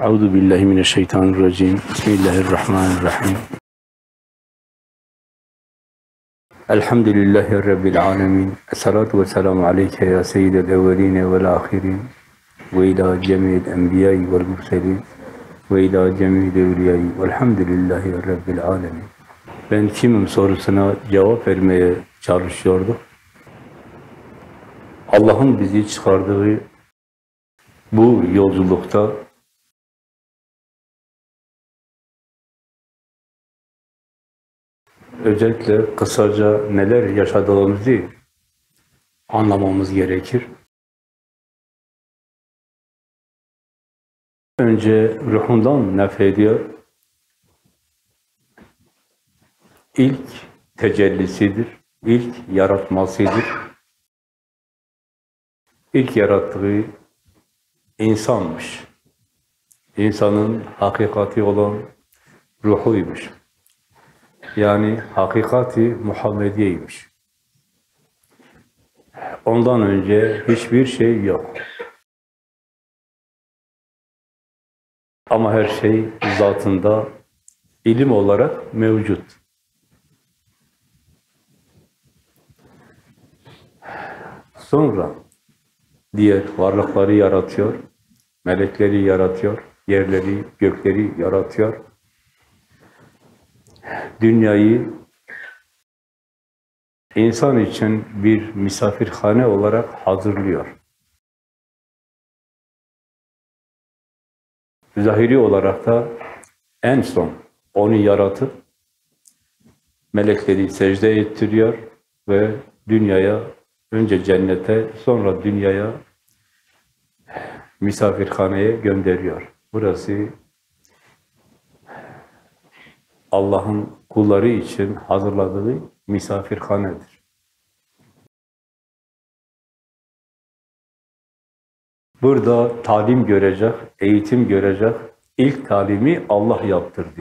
Euzu billahi mineşşeytanirracim. Bismillahirrahmanirrahim. Elhamdülillahi rabbil alamin. Essalatu vesselamu aleyke ya seyyidel evvelin ve'l ahirin. Ve ila cemil enbiya'i ve'l murselin. Ve ila cemil evliya'i ve'lhamdülillahi rabbil alamin. Ben kimim sorusuna cevap vermeye çalışıyordum. Allah'ın bizi çıkardığı bu yolculukta özellikle kısaca neler yaşadığımızı anlamamız gerekir. Önce ruhundan nefediyor. İlk tecellisidir, ilk yaratmasıdır. İlk yarattığı insanmış. İnsanın hakikati olan ruhuymuş. Yani hakikati Muhammediyeymiş. Ondan önce hiçbir şey yok. Ama her şey zatında ilim olarak mevcut. Sonra diğer varlıkları yaratıyor, melekleri yaratıyor, yerleri, gökleri yaratıyor. Dünyayı insan için bir misafirhane olarak hazırlıyor. Zahiri olarak da en son onu yaratıp melekleri secde ettiriyor ve dünyaya, önce cennete, sonra dünyaya misafirhaneye gönderiyor. Burası Allah'ın kulları için hazırladığı misafirhanedir. Burada talim görecek, eğitim görecek, ilk talimi Allah yaptırdı.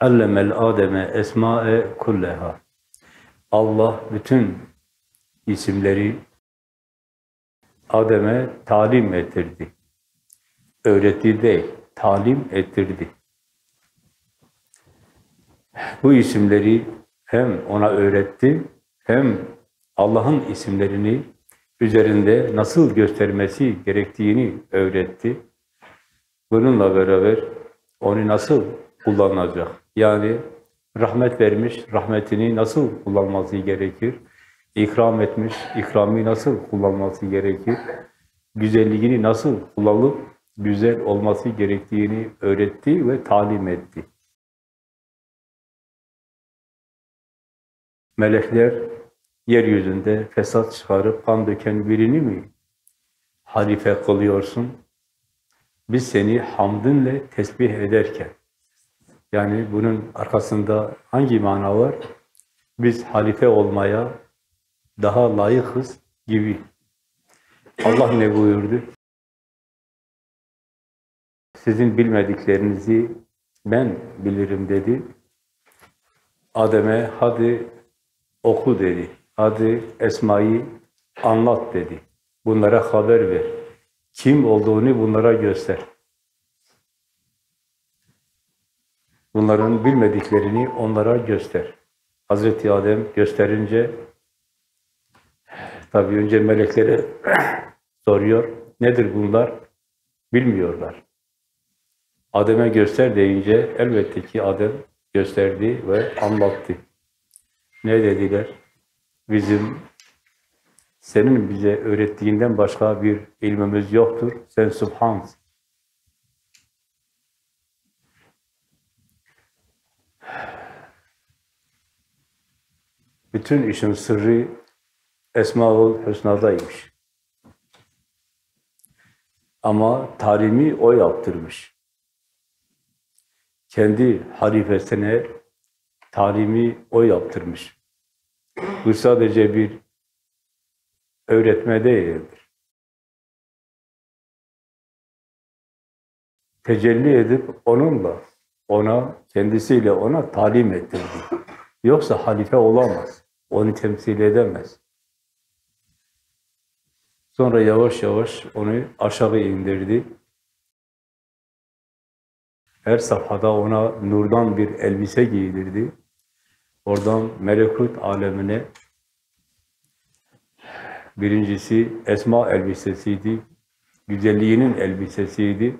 Allemel Adem'e esma'e kulleha. Allah bütün isimleri Adem'e talim ettirdi. Öğretti değil, talim ettirdi. Bu isimleri hem ona öğretti, hem Allah'ın isimlerini üzerinde nasıl göstermesi gerektiğini öğretti. Bununla beraber onu nasıl kullanacak? Yani rahmet vermiş, rahmetini nasıl kullanması gerekir? İkram etmiş, ikramı nasıl kullanması gerekir? Güzelliğini nasıl kullanıp güzel olması gerektiğini öğretti ve talim etti. Melekler yeryüzünde fesat çıkarıp kan döken birini mi halife kılıyorsun? Biz seni hamdınle tesbih ederken, yani bunun arkasında hangi mana var? Biz halife olmaya daha layıkız gibi. Allah ne buyurdu? Sizin bilmediklerinizi ben bilirim dedi. Adem'e hadi oku dedi. Hadi Esma'yı anlat dedi. Bunlara haber ver. Kim olduğunu bunlara göster. Bunların bilmediklerini onlara göster. Hazreti Adem gösterince tabii önce meleklere soruyor. Nedir bunlar? Bilmiyorlar. Adem'e göster deyince elbette ki Adem gösterdi ve anlattı. Ne dediler? Bizim senin bize öğrettiğinden başka bir ilmimiz yoktur. Sen subhansın. Bütün işin sırrı Esmaül Hüsna'daymış. Ama talimi o yaptırmış. Kendi halifesine talimi o yaptırmış. Bu sadece bir öğretme değildir. Tecelli edip onunla, ona, kendisiyle ona talim ettirdi. Yoksa halife olamaz. Onu temsil edemez. Sonra yavaş yavaş onu aşağı indirdi. Her safhada ona nurdan bir elbise giydirdi. Oradan melekut alemine birincisi esma elbisesiydi, güzelliğinin elbisesiydi.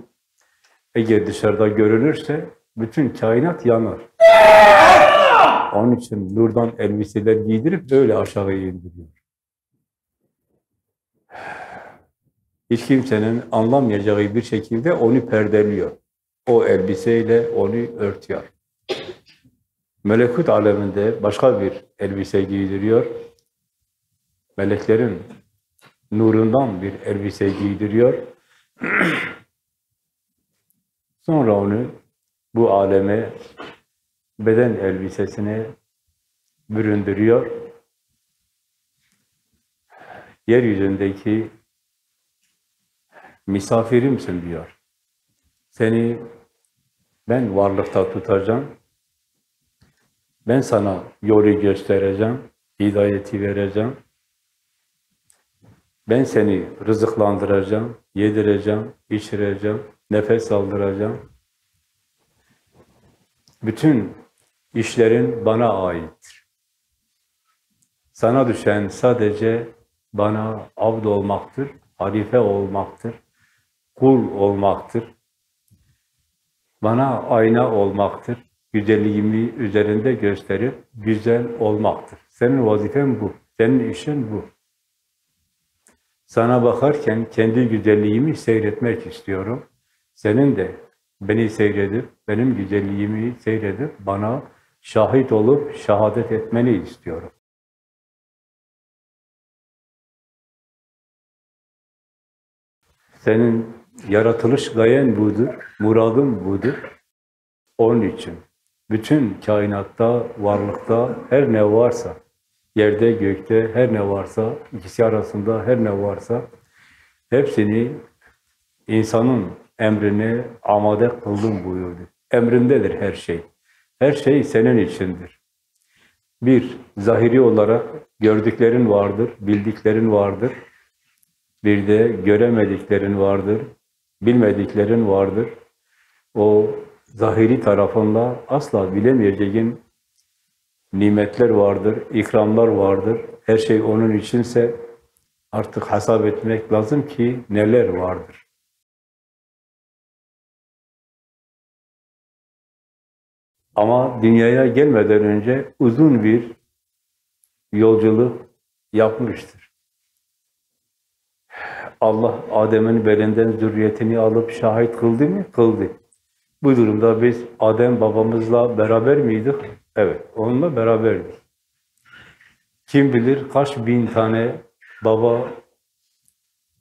Eğer dışarıda görünürse bütün kainat yanar. Onun için nurdan elbiseler giydirip böyle aşağıya indiriyor. Hiç kimsenin anlamayacağı bir şekilde onu perdeliyor. O elbiseyle onu örtüyor. Melekut aleminde başka bir elbise giydiriyor. Meleklerin nurundan bir elbise giydiriyor. Sonra onu bu aleme beden elbisesine büründürüyor. Yeryüzündeki misafirimsin diyor. Seni ben varlıkta tutacağım. Ben sana yolu göstereceğim, hidayeti vereceğim. Ben seni rızıklandıracağım, yedireceğim, içireceğim, nefes aldıracağım. Bütün işlerin bana aittir. Sana düşen sadece bana abd olmaktır, halife olmaktır, kul olmaktır. Bana ayna olmaktır. Güzelliğimi üzerinde gösterip güzel olmaktır. Senin vazifen bu. Senin işin bu. Sana bakarken kendi güzelliğimi seyretmek istiyorum. Senin de beni seyredip, benim güzelliğimi seyredip bana şahit olup şehadet etmeni istiyorum. Senin yaratılış gayen budur, muradın budur. Onun için bütün kainatta, varlıkta her ne varsa, yerde, gökte her ne varsa, ikisi arasında her ne varsa, hepsini insanın emrine amade kıldım buyurdu. Emrindedir her şey. Her şey senin içindir. Bir, zahiri olarak gördüklerin vardır, bildiklerin vardır. Bir de göremediklerin vardır, bilmediklerin vardır. O zahiri tarafında asla bilemeyeceğin nimetler vardır, ikramlar vardır. Her şey onun içinse artık hesap etmek lazım ki neler vardır. Ama dünyaya gelmeden önce uzun bir yolculuk yapmıştır. Allah Adem'in belinden zürriyetini alıp şahit kıldı mı? Kıldı. Bu durumda biz Adem babamızla beraber miydik? Evet, onunla beraberdik. Kim bilir kaç bin tane baba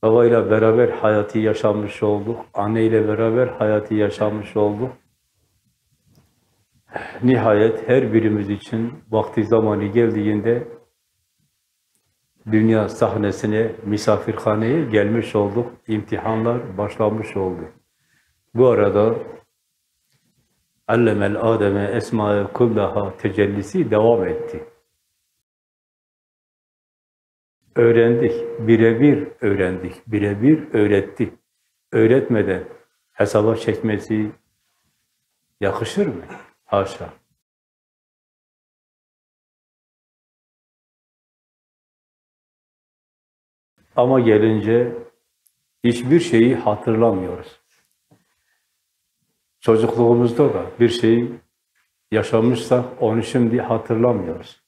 babayla beraber hayatı yaşamış olduk. Anneyle beraber hayatı yaşamış olduk. Nihayet her birimiz için vakti zamanı geldiğinde dünya sahnesine, misafirhaneye gelmiş olduk. İmtihanlar başlamış oldu. Bu arada allemel ademe esma'e kullaha tecellisi devam etti. Öğrendik, birebir öğrendik, birebir öğretti. Öğretmeden hesaba çekmesi yakışır mı? Haşa. Ama gelince hiçbir şeyi hatırlamıyoruz. Çocukluğumuzda da bir şeyi yaşamışsak onu şimdi hatırlamıyoruz.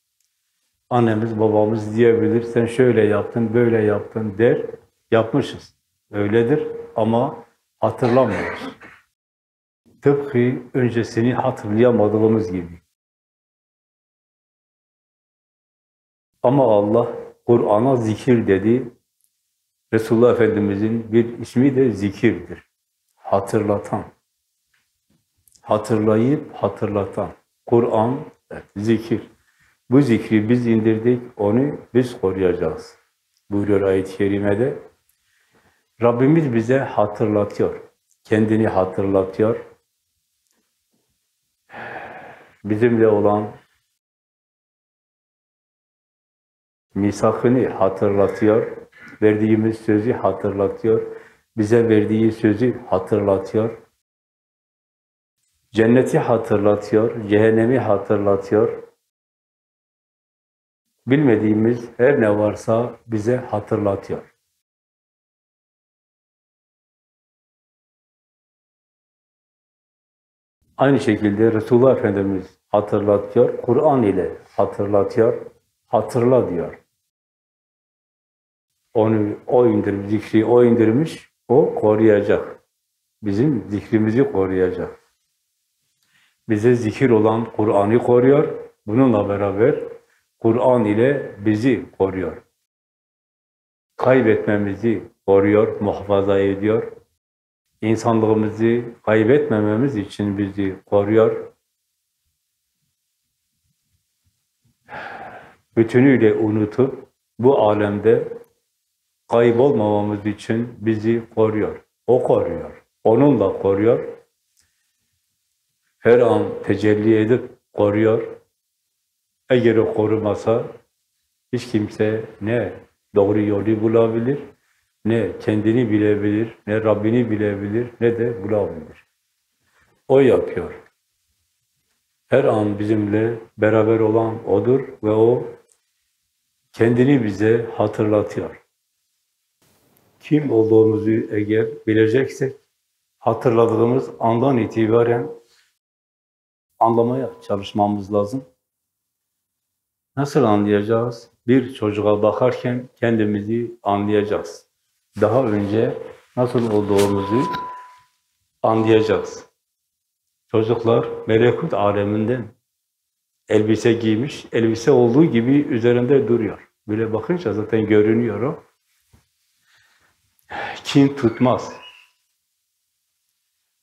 Annemiz, babamız diyebilir, sen şöyle yaptın, böyle yaptın der, yapmışız. Öyledir ama hatırlamıyoruz. Tıpkı öncesini hatırlayamadığımız gibi. Ama Allah Kur'an'a zikir dedi. Resulullah Efendimiz'in bir ismi de zikirdir. Hatırlatan. Hatırlayıp hatırlatan. Kur'an, zikir. Bu zikri biz indirdik, onu biz koruyacağız. Buyuruyor ayet-i kerimede. Rabbimiz bize hatırlatıyor. Kendini hatırlatıyor. Bizimle olan misakını hatırlatıyor. Verdiğimiz sözü hatırlatıyor. Bize verdiği sözü hatırlatıyor. Cenneti hatırlatıyor, cehennemi hatırlatıyor. Bilmediğimiz her ne varsa bize hatırlatıyor. Aynı şekilde Resulullah Efendimiz hatırlatıyor, Kur'an ile hatırlatıyor, hatırla diyor. Onu o indirmiş, zikri o indirmiş, o koruyacak. Bizim zikrimizi koruyacak. Bize zikir olan Kur'an'ı koruyor. Bununla beraber Kur'an ile bizi koruyor. Kaybetmemizi koruyor, muhafaza ediyor. İnsanlığımızı kaybetmememiz için bizi koruyor. Bütünüyle unutup bu alemde kaybolmamamız için bizi koruyor. O koruyor. Onunla koruyor. Her an tecelli edip koruyor. Eğer o korumasa hiç kimse ne doğru yolu bulabilir, ne kendini bilebilir, ne Rabbini bilebilir, ne de bulabilir. O yapıyor. Her an bizimle beraber olan O'dur ve O kendini bize hatırlatıyor. Kim olduğumuzu eğer bileceksek, hatırladığımız andan itibaren anlamaya çalışmamız lazım. Nasıl anlayacağız? Bir çocuğa bakarken kendimizi anlayacağız. Daha önce nasıl olduğumuzu anlayacağız. Çocuklar melekut aleminden elbise giymiş, elbise olduğu gibi üzerinde duruyor. Böyle bakınca zaten görünüyor o. Kin tutmaz.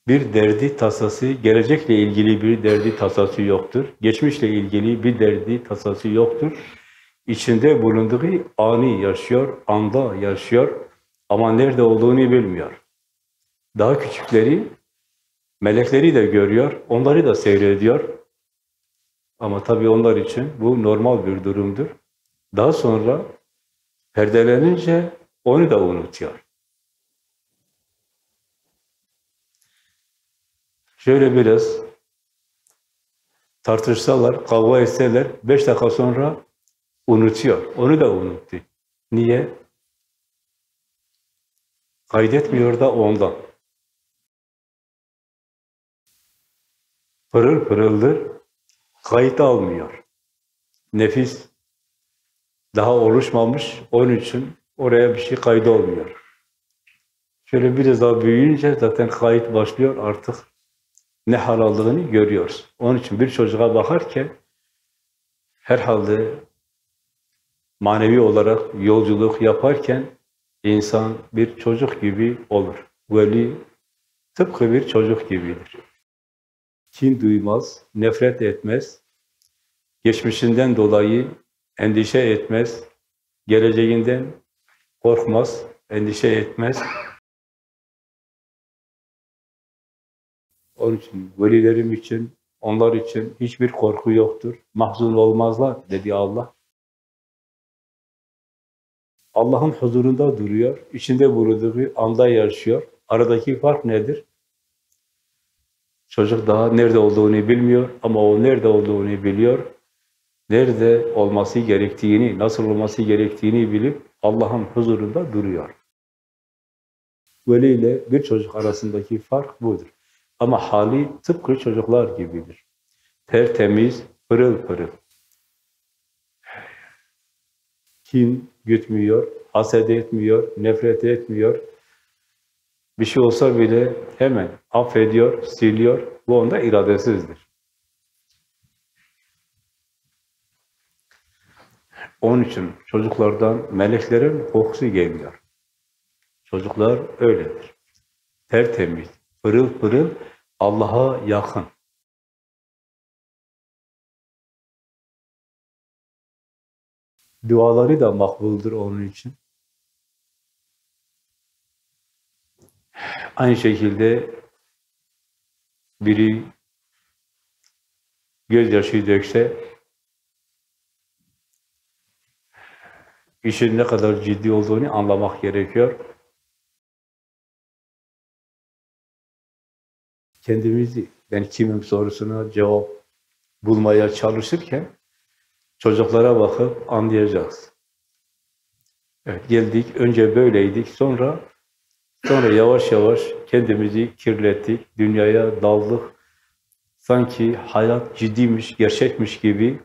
Bir derdi tasası, gelecekle ilgili bir derdi tasası yoktur. Geçmişle ilgili bir derdi tasası yoktur. İçinde bulunduğu anı yaşıyor, anda yaşıyor ama nerede olduğunu bilmiyor. Daha küçükleri, melekleri de görüyor, onları da seyrediyor. Ama tabii onlar için bu normal bir durumdur. Daha sonra perdelenince onu da unutuyor. Şöyle biraz tartışsalar, kavga etseler, beş dakika sonra unutuyor. Onu da unuttu. Niye? Kaydetmiyor da ondan. Pırıl pırıldır, kayıt almıyor. Nefis daha oluşmamış, onun için oraya bir şey kaydı olmuyor. Şöyle biraz daha büyüyünce zaten kayıt başlıyor artık ne hal aldığını görüyoruz. Onun için bir çocuğa bakarken herhalde manevi olarak yolculuk yaparken insan bir çocuk gibi olur. Veli tıpkı bir çocuk gibidir. Kin duymaz, nefret etmez, geçmişinden dolayı endişe etmez, geleceğinden korkmaz, endişe etmez. Onun için velilerim için, onlar için hiçbir korku yoktur. Mahzun olmazlar dedi Allah. Allah'ın huzurunda duruyor, içinde bulunduğu anda yaşıyor. Aradaki fark nedir? Çocuk daha nerede olduğunu bilmiyor ama o nerede olduğunu biliyor. Nerede olması gerektiğini, nasıl olması gerektiğini bilip Allah'ın huzurunda duruyor. Veli ile bir çocuk arasındaki fark budur. Ama hali tıpkı çocuklar gibidir. Tertemiz, pırıl pırıl. Kin gütmüyor, haset etmiyor, nefret etmiyor. Bir şey olsa bile hemen affediyor, siliyor. Bu onda iradesizdir. Onun için çocuklardan meleklerin kokusu geliyor. Çocuklar öyledir. Tertemiz, pırıl pırıl, Allah'a yakın. Duaları da makbuldur onun için. Aynı şekilde biri gözyaşı dökse işin ne kadar ciddi olduğunu anlamak gerekiyor. Kendimizi ben kimim sorusuna cevap bulmaya çalışırken çocuklara bakıp anlayacağız. Evet, geldik, önce böyleydik, sonra sonra yavaş yavaş kendimizi kirlettik, dünyaya daldık. Sanki hayat ciddiymiş, gerçekmiş gibi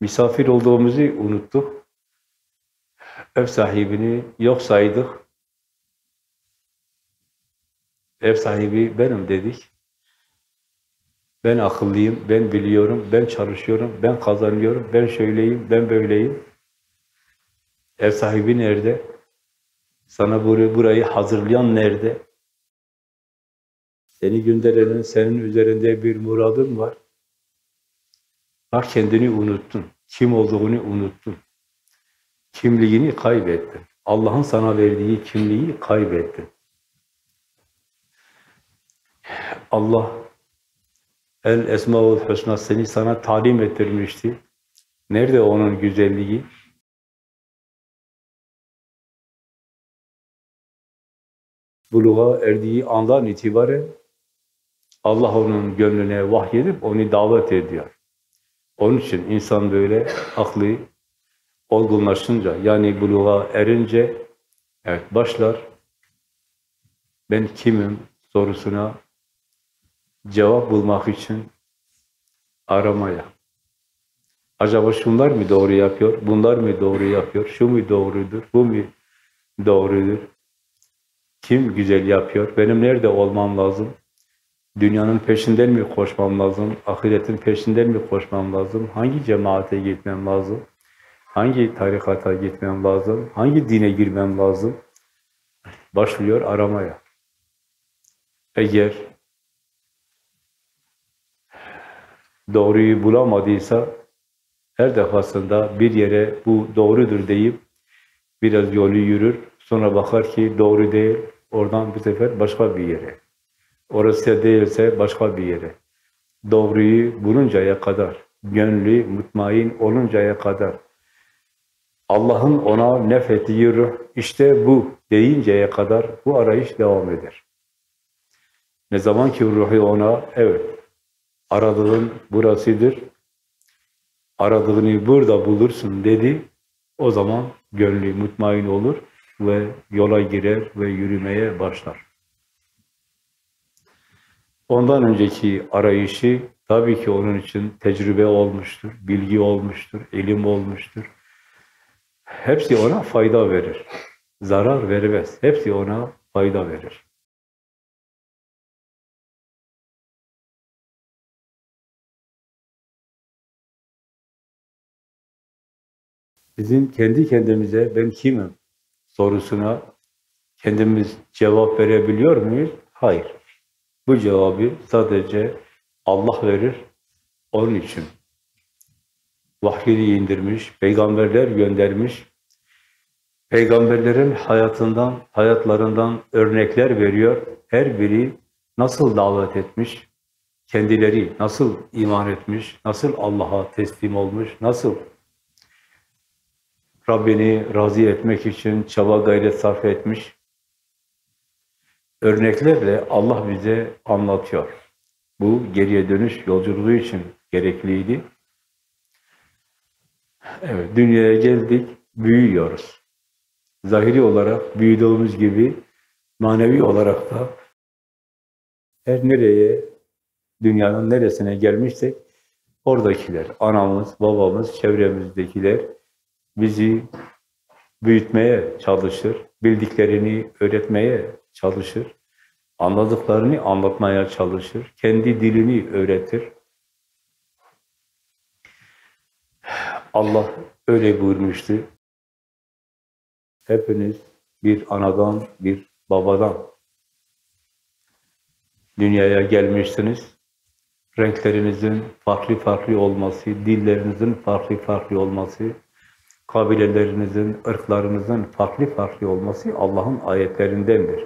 misafir olduğumuzu unuttuk. Ev sahibini yok saydık. Ev sahibi benim dedik. Ben akıllıyım, ben biliyorum, ben çalışıyorum, ben kazanıyorum, ben şöyleyim, ben böyleyim. Ev sahibi nerede? Sana burayı, burayı hazırlayan nerede? Seni gönderenin senin üzerinde bir muradın var. Bak kendini unuttun. Kim olduğunu unuttun. Kimliğini kaybettin. Allah'ın sana verdiği kimliği kaybettin. Allah El Esmaül Hüsna seni sana talim ettirmişti. Nerede onun güzelliği? Buluğa erdiği andan itibaren Allah onun gönlüne vahyedip onu davet ediyor. Onun için insan böyle aklı olgunlaşınca yani buluğa erince evet başlar ben kimim sorusuna cevap bulmak için aramaya. Acaba şunlar mı doğru yapıyor, bunlar mı doğru yapıyor, şu mu doğrudur, bu mu doğrudur? Kim güzel yapıyor, benim nerede olmam lazım? Dünyanın peşinden mi koşmam lazım, ahiretin peşinden mi koşmam lazım, hangi cemaate gitmem lazım, hangi tarikata gitmem lazım, hangi dine girmem lazım? Başlıyor aramaya. Eğer doğruyu bulamadıysa her defasında bir yere bu doğrudur deyip biraz yolu yürür. Sonra bakar ki doğru değil. Oradan bu sefer başka bir yere. Orası değilse başka bir yere. Doğruyu buluncaya kadar, gönlü mutmain oluncaya kadar, Allah'ın ona nefettiği ruh, işte bu deyinceye kadar bu arayış devam eder. Ne zaman ki ruhu ona, evet, aradığın burasıdır, aradığını burada bulursun dedi, o zaman gönlü mutmain olur ve yola girer ve yürümeye başlar. Ondan önceki arayışı tabii ki onun için tecrübe olmuştur, bilgi olmuştur, ilim olmuştur. Hepsi ona fayda verir. Zarar vermez. Hepsi ona fayda verir. Bizim kendi kendimize ben kimim sorusuna kendimiz cevap verebiliyor muyuz? Hayır. Bu cevabı sadece Allah verir. Onun için vahyini indirmiş, peygamberler göndermiş, peygamberlerin hayatından, hayatlarından örnekler veriyor. Her biri nasıl davet etmiş, kendileri nasıl iman etmiş, nasıl Allah'a teslim olmuş, nasıl Rabbini razı etmek için çaba gayret sarf etmiş. Örneklerle Allah bize anlatıyor. Bu geriye dönüş yolculuğu için gerekliydi. Evet, dünyaya geldik, büyüyoruz. Zahiri olarak büyüdüğümüz gibi manevi olarak da her nereye, dünyanın neresine gelmişsek oradakiler, anamız, babamız, çevremizdekiler bizi büyütmeye çalışır, bildiklerini öğretmeye çalışır, anladıklarını anlatmaya çalışır, kendi dilini öğretir. Allah öyle buyurmuştu. Hepiniz bir anadan, bir babadan dünyaya gelmişsiniz. Renklerinizin farklı farklı olması, dillerinizin farklı farklı olması, kabilelerinizin, ırklarınızın farklı farklı olması Allah'ın ayetlerindendir.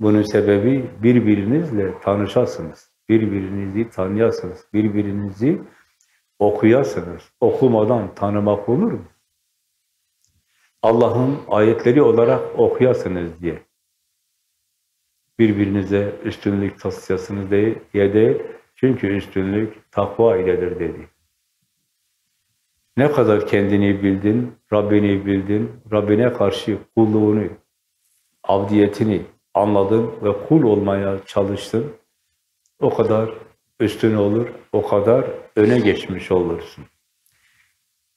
Bunun sebebi birbirinizle tanışasınız, birbirinizi tanıyasınız, birbirinizi okuyasınız. Okumadan tanımak olur mu? Allah'ın ayetleri olarak okuyasınız diye. Birbirinize üstünlük taslıyasınız diye, ya de Çünkü üstünlük takva iledir dedi. Ne kadar kendini bildin, Rabbini bildin, Rabbine karşı kulluğunu, abdiyetini anladın ve kul olmaya çalıştın, o kadar üstün olur, o kadar öne geçmiş olursun.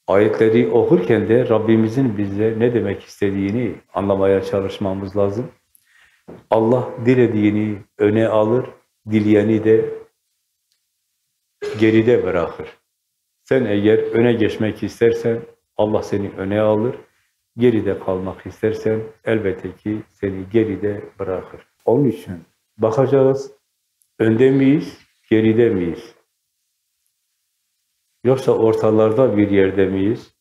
Ayetleri okurken de Rabbimizin bize ne demek istediğini anlamaya çalışmamız lazım. Allah dilediğini öne alır, dileyeni de geride bırakır. Sen eğer öne geçmek istersen Allah seni öne alır, geride kalmak istersen elbette ki seni geride bırakır. Onun için bakacağız, önde miyiz, geride miyiz? Yoksa ortalarda bir yerde miyiz?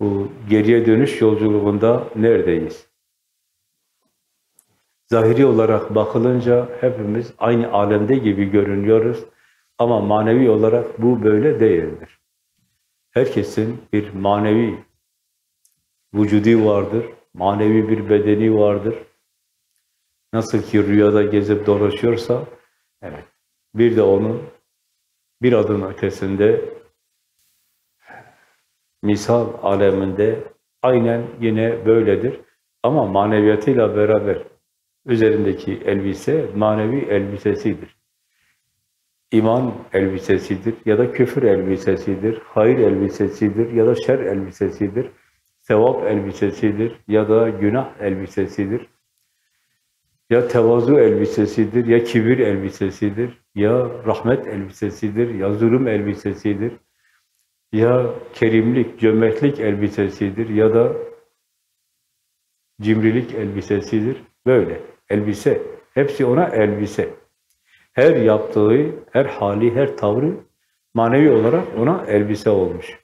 Bu geriye dönüş yolculuğunda neredeyiz? Zahiri olarak bakılınca hepimiz aynı alemde gibi görünüyoruz. Ama manevi olarak bu böyle değildir. Herkesin bir manevi vücudi vardır, manevi bir bedeni vardır. Nasıl ki rüyada gezip dolaşıyorsa, evet, bir de onun bir adım ötesinde misal aleminde aynen yine böyledir. Ama maneviyatıyla beraber üzerindeki elbise manevi elbisesidir. İman elbisesidir ya da küfür elbisesidir, hayır elbisesidir ya da şer elbisesidir, sevap elbisesidir ya da günah elbisesidir. Ya tevazu elbisesidir, ya kibir elbisesidir, ya rahmet elbisesidir, ya zulüm elbisesidir, ya kerimlik, cömertlik elbisesidir ya da cimrilik elbisesidir. Böyle elbise. Hepsi ona elbise. Her yaptığı, her hali, her tavrı manevi olarak ona elbise olmuş.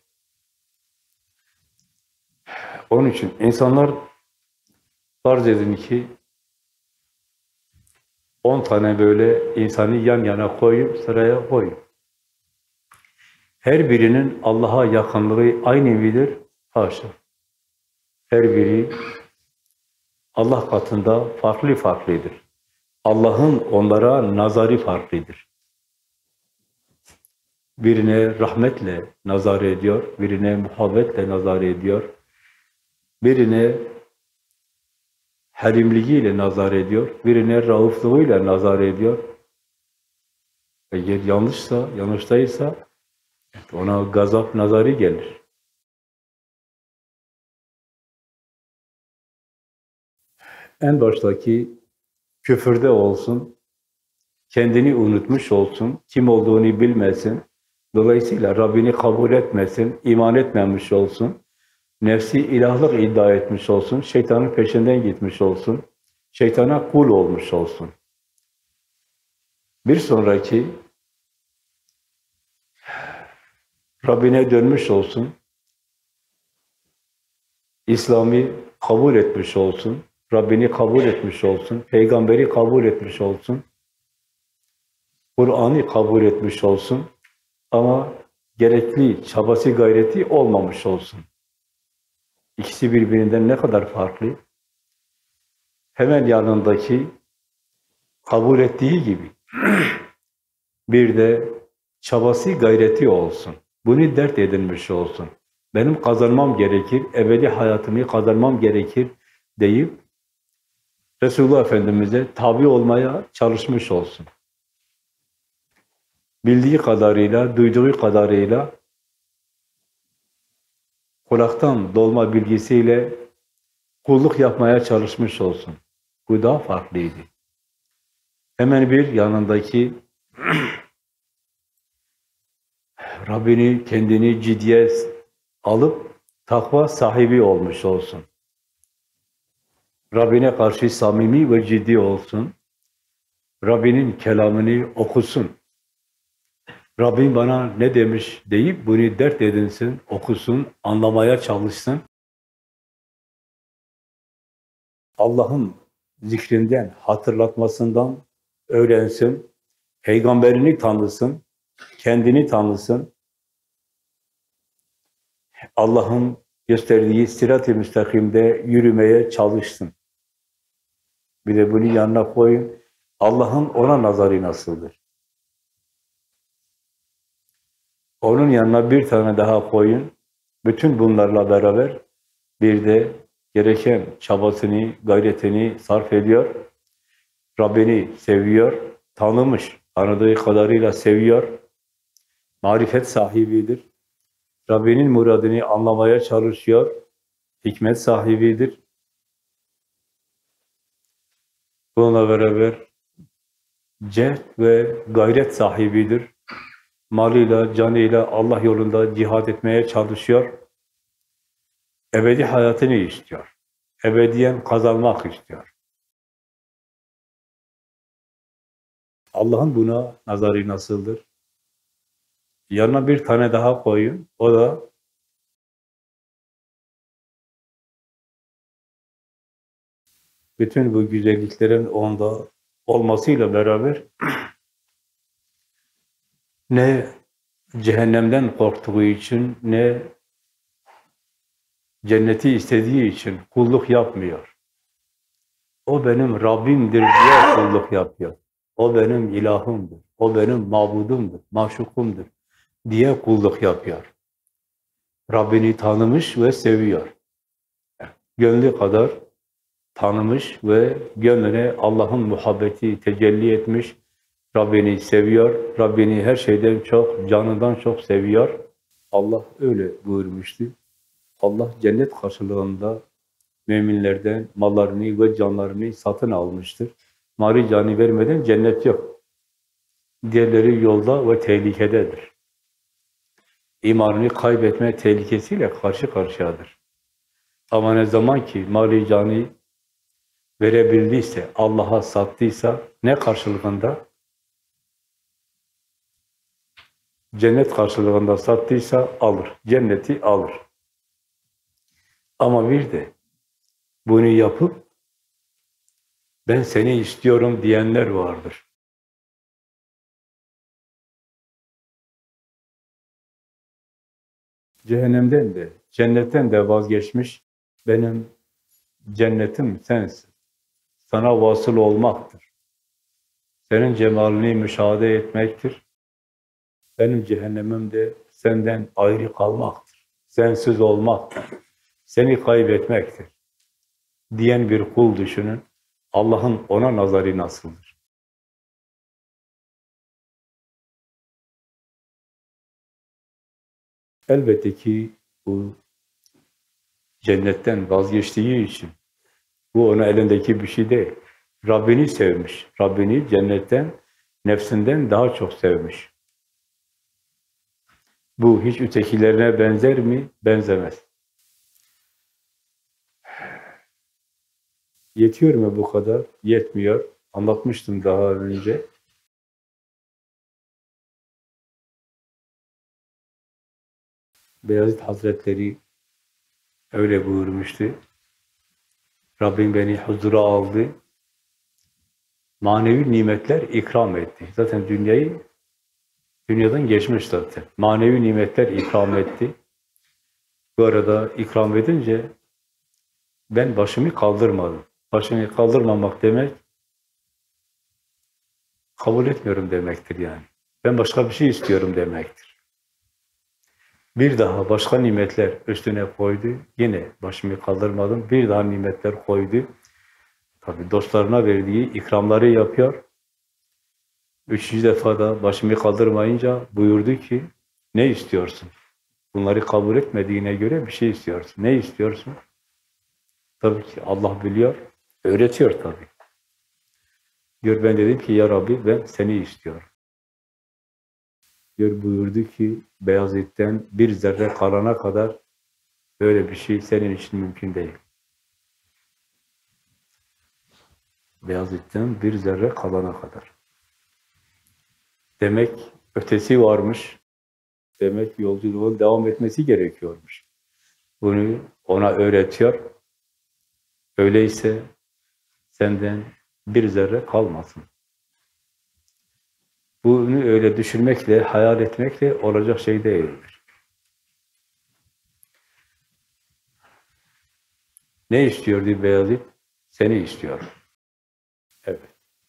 Onun için insanlar farz edin ki 10 tane böyle insanı yan yana koyup sıraya koyun. Her birinin Allah'a yakınlığı aynı midir? Haşa. Her biri Allah katında farklı farklıdır. Allah'ın onlara nazarı farklıdır. Birine rahmetle nazar ediyor, birine muhabbetle nazar ediyor, birine halimliğiyle nazar ediyor, birine raufluğuyla nazar ediyor. Eğer yanlışsa, yanlıştaysa ona gazap nazarı gelir. En baştaki küfürde olsun, kendini unutmuş olsun, kim olduğunu bilmesin, dolayısıyla Rabbini kabul etmesin, iman etmemiş olsun, nefsi ilahlık iddia etmiş olsun, şeytanın peşinden gitmiş olsun, şeytana kul olmuş olsun. Bir sonraki Rabbine dönmüş olsun, İslam'ı kabul etmiş olsun, Rabbini kabul etmiş olsun, peygamberi kabul etmiş olsun, Kur'an'ı kabul etmiş olsun ama gerekli çabası gayreti olmamış olsun. İkisi birbirinden ne kadar farklı? Hemen yanındaki kabul ettiği gibi bir de çabası gayreti olsun. Bunu dert edinmiş olsun. Benim kazanmam gerekir, ebedi hayatımı kazanmam gerekir deyip Resulullah Efendimiz'e tabi olmaya çalışmış olsun. Bildiği kadarıyla, duyduğu kadarıyla kulaktan dolma bilgisiyle kulluk yapmaya çalışmış olsun. Bu daha farklıydı. Hemen bir yanındaki Rabbini, kendini ciddiye alıp takva sahibi olmuş olsun. Rabbine karşı samimi ve ciddi olsun. Rabbinin kelamını okusun. Rabbim bana ne demiş deyip bunu dert edinsin, okusun, anlamaya çalışsın. Allah'ın zikrinden, hatırlatmasından öğrensin, peygamberini tanısın, kendini tanısın, Allah'ın gösterdiği sirat-i müstakimde yürümeye çalışsın. Bir de bunu yanına koyun. Allah'ın ona nazarı nasıldır? Onun yanına bir tane daha koyun. Bütün bunlarla beraber bir de gereken çabasını, gayretini sarf ediyor. Rabbini seviyor, tanımış, tanıdığı kadarıyla seviyor. Marifet sahibidir. Rabbinin muradını anlamaya çalışıyor. Hikmet sahibidir. Bununla beraber cehd ve gayret sahibidir. Malıyla, canıyla Allah yolunda cihad etmeye çalışıyor. Ebedi hayatını istiyor. Ebediyen kazanmak istiyor. Allah'ın buna nazarı nasıldır? Yanına bir tane daha koyun. O da bütün bu güzelliklerin onda olmasıyla beraber ne cehennemden korktuğu için ne cenneti istediği için kulluk yapmıyor. O benim Rabbimdir diye kulluk yapıyor. O benim ilahımdır. O benim mabudumdur, maşukumdur diye kulluk yapıyor. Rabbini tanımış ve seviyor. Gönlü kadar tanımış ve gönlüne Allah'ın muhabbeti tecelli etmiş. Rabbini seviyor. Rabbini her şeyden çok, canından çok seviyor. Allah öyle buyurmuştu. Allah cennet karşılığında müminlerden mallarını ve canlarını satın almıştır. Mali cani vermeden cennet yok. Diğerleri yolda ve tehlikededir. İmanını kaybetme tehlikesiyle karşı karşıyadır. Ama ne zaman ki mali cani verebildiyse, Allah'a sattıysa ne karşılığında? Cennet karşılığında sattıysa alır. Cenneti alır. Ama bir de bunu yapıp ben seni istiyorum diyenler vardır. Cehennemden de, cennetten de vazgeçmiş, benim cennetim sensin. Sana vasıl olmaktır. Senin cemalini müşahede etmektir. Benim cehennemim de senden ayrı kalmaktır. Sensiz olmaktır. Seni kaybetmektir. Diyen bir kul düşünün. Allah'ın ona nazarı nasıldır? Elbette ki bu cennetten vazgeçtiği için bu ona elindeki bir şey değil. Rabbini sevmiş. Rabbini cennetten, nefsinden daha çok sevmiş. Bu hiç ötekilerine benzer mi? Benzemez. Yetiyor mu bu kadar? Yetmiyor. Anlatmıştım daha önce. Beyazıt Hazretleri öyle buyurmuştu. Rabbim beni huzura aldı. Manevi nimetler ikram etti. Zaten dünyayı dünyadan geçmiş zaten. Manevi nimetler ikram etti. Bu arada ikram edince ben başımı kaldırmadım. Başını kaldırmamak demek kabul etmiyorum demektir yani. Ben başka bir şey istiyorum demektir. Bir daha başka nimetler üstüne koydu. Yine başımı kaldırmadım. Bir daha nimetler koydu. Tabi dostlarına verdiği ikramları yapıyor. Üçüncü defa da başımı kaldırmayınca buyurdu ki ne istiyorsun? Bunları kabul etmediğine göre bir şey istiyorsun. Ne istiyorsun? Tabii ki Allah biliyor. Öğretiyor tabii. Diyor ben dedim ki ya Rabbi ben seni istiyorum. Diyor buyurdu ki Beyazıt'ten bir zerre kalana kadar böyle bir şey senin için mümkün değil. Beyazıt'ten bir zerre kalana kadar. Demek ötesi varmış. Demek yolculuğun devam etmesi gerekiyormuş. Bunu ona öğretiyor. Öyleyse senden bir zerre kalmasın. Bunu öyle düşünmekle, hayal etmekle olacak şey değildir. Ne istiyordu Beyazıt? Seni istiyor. Evet.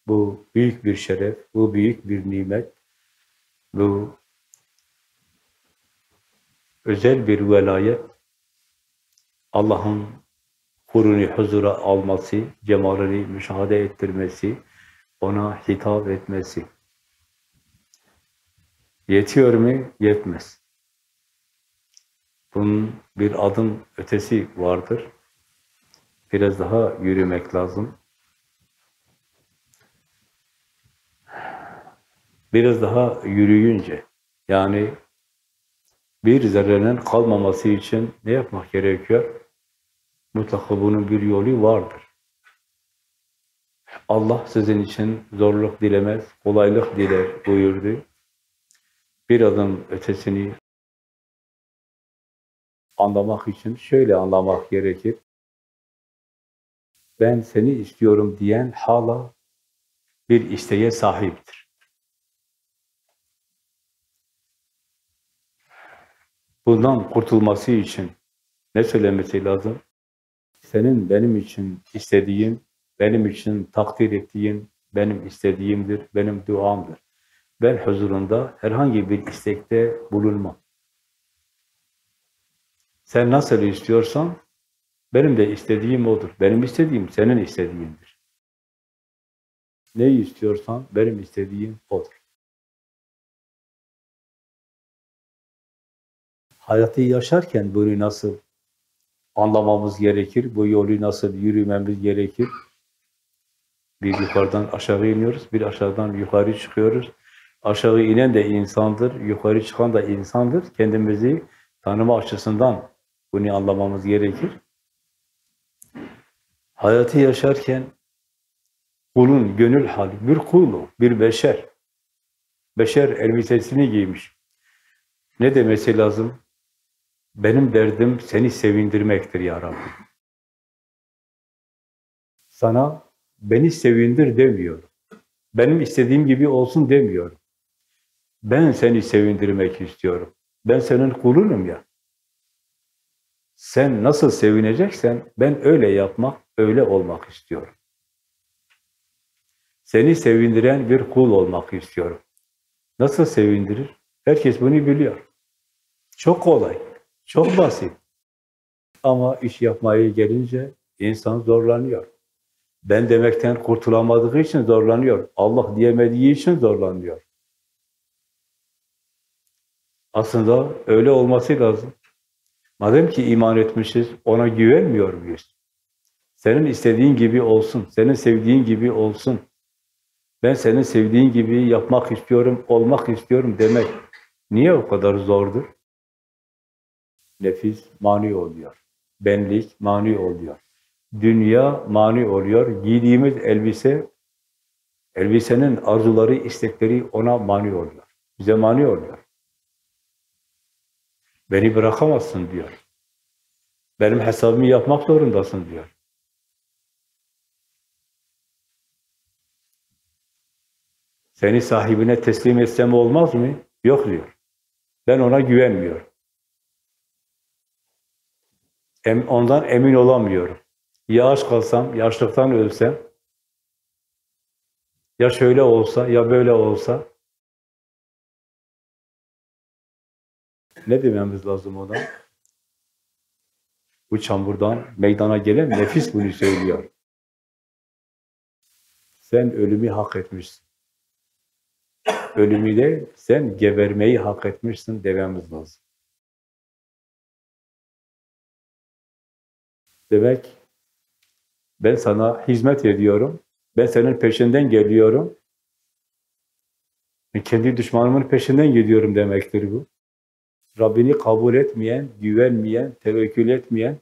Bu büyük bir şeref, bu büyük bir nimet, bu özel bir velayet, Allah'ın kurunu huzura alması, cemalini müşahede ettirmesi, ona hitap etmesi. Yetiyor mu? Yetmez. Bunun bir adım ötesi vardır. Biraz daha yürümek lazım. Biraz daha yürüyünce, yani bir zerrenin kalmaması için ne yapmak gerekiyor? Mutlaka bunun bir yolu vardır. Allah sizin için zorluk dilemez, kolaylık diler buyurdu. Bir adım ötesini anlamak için şöyle anlamak gerekir. Ben seni istiyorum diyen hala bir isteğe sahiptir. Bundan kurtulması için ne söylemesi lazım? Senin benim için istediğin, benim için takdir ettiğin, benim istediğimdir, benim duamdır. Ben huzurunda herhangi bir istekte bulunmam. Sen nasıl istiyorsan, benim de istediğim odur. Benim istediğim senin istediğindir. Neyi istiyorsan, benim istediğim odur. Hayatı yaşarken bunu nasıl anlamamız gerekir, bu yolu nasıl yürümemiz gerekir? Bir yukarıdan aşağı iniyoruz, bir aşağıdan yukarı çıkıyoruz. Aşağı inen de insandır, yukarı çıkan da insandır. Kendimizi tanıma açısından bunu anlamamız gerekir. Hayatı yaşarken kulun gönül hali, bir kulu, bir beşer. Beşer elbisesini giymiş. Ne demesi lazım? Benim derdim seni sevindirmektir ya Rabbi. Sana beni sevindir demiyorum. Benim istediğim gibi olsun demiyorum. Ben seni sevindirmek istiyorum. Ben senin kulunum ya. Sen nasıl sevineceksen ben öyle yapmak, öyle olmak istiyorum. Seni sevindiren bir kul olmak istiyorum. Nasıl sevindirir? Herkes bunu biliyor. Çok kolay, çok basit. Ama iş yapmaya gelince insan zorlanıyor. Ben demekten kurtulamadığı için zorlanıyor. Allah diyemediği için zorlanıyor. Aslında öyle olması lazım. Madem ki iman etmişiz, ona güvenmiyor muyuz? Senin istediğin gibi olsun, senin sevdiğin gibi olsun. Ben senin sevdiğin gibi yapmak istiyorum, olmak istiyorum demek niye o kadar zordur? Nefis mani oluyor. Benlik mani oluyor. Dünya mani oluyor. Giydiğimiz elbise, elbisenin arzuları, istekleri ona mani oluyor. Bize mani oluyor. Beni bırakamazsın diyor. Benim hesabımı yapmak zorundasın diyor. Seni sahibine teslim etsem olmaz mı? Yok diyor. Ben ona güvenmiyorum. Ondan emin olamıyorum. Ya aç kalsam, yaşlıktan ölsem, ya şöyle olsa, ya böyle olsa, Ne dememiz lazım ona? Bu çamurdan meydana gelen nefis bunu söylüyor. Sen ölümü hak etmişsin. Ölümü de sen gebermeyi hak etmişsin dememiz lazım. Demek ben sana hizmet ediyorum. Ben senin peşinden geliyorum. Kendi düşmanımın peşinden gidiyorum demektir bu. Rabbini kabul etmeyen, güvenmeyen, tevekkül etmeyen,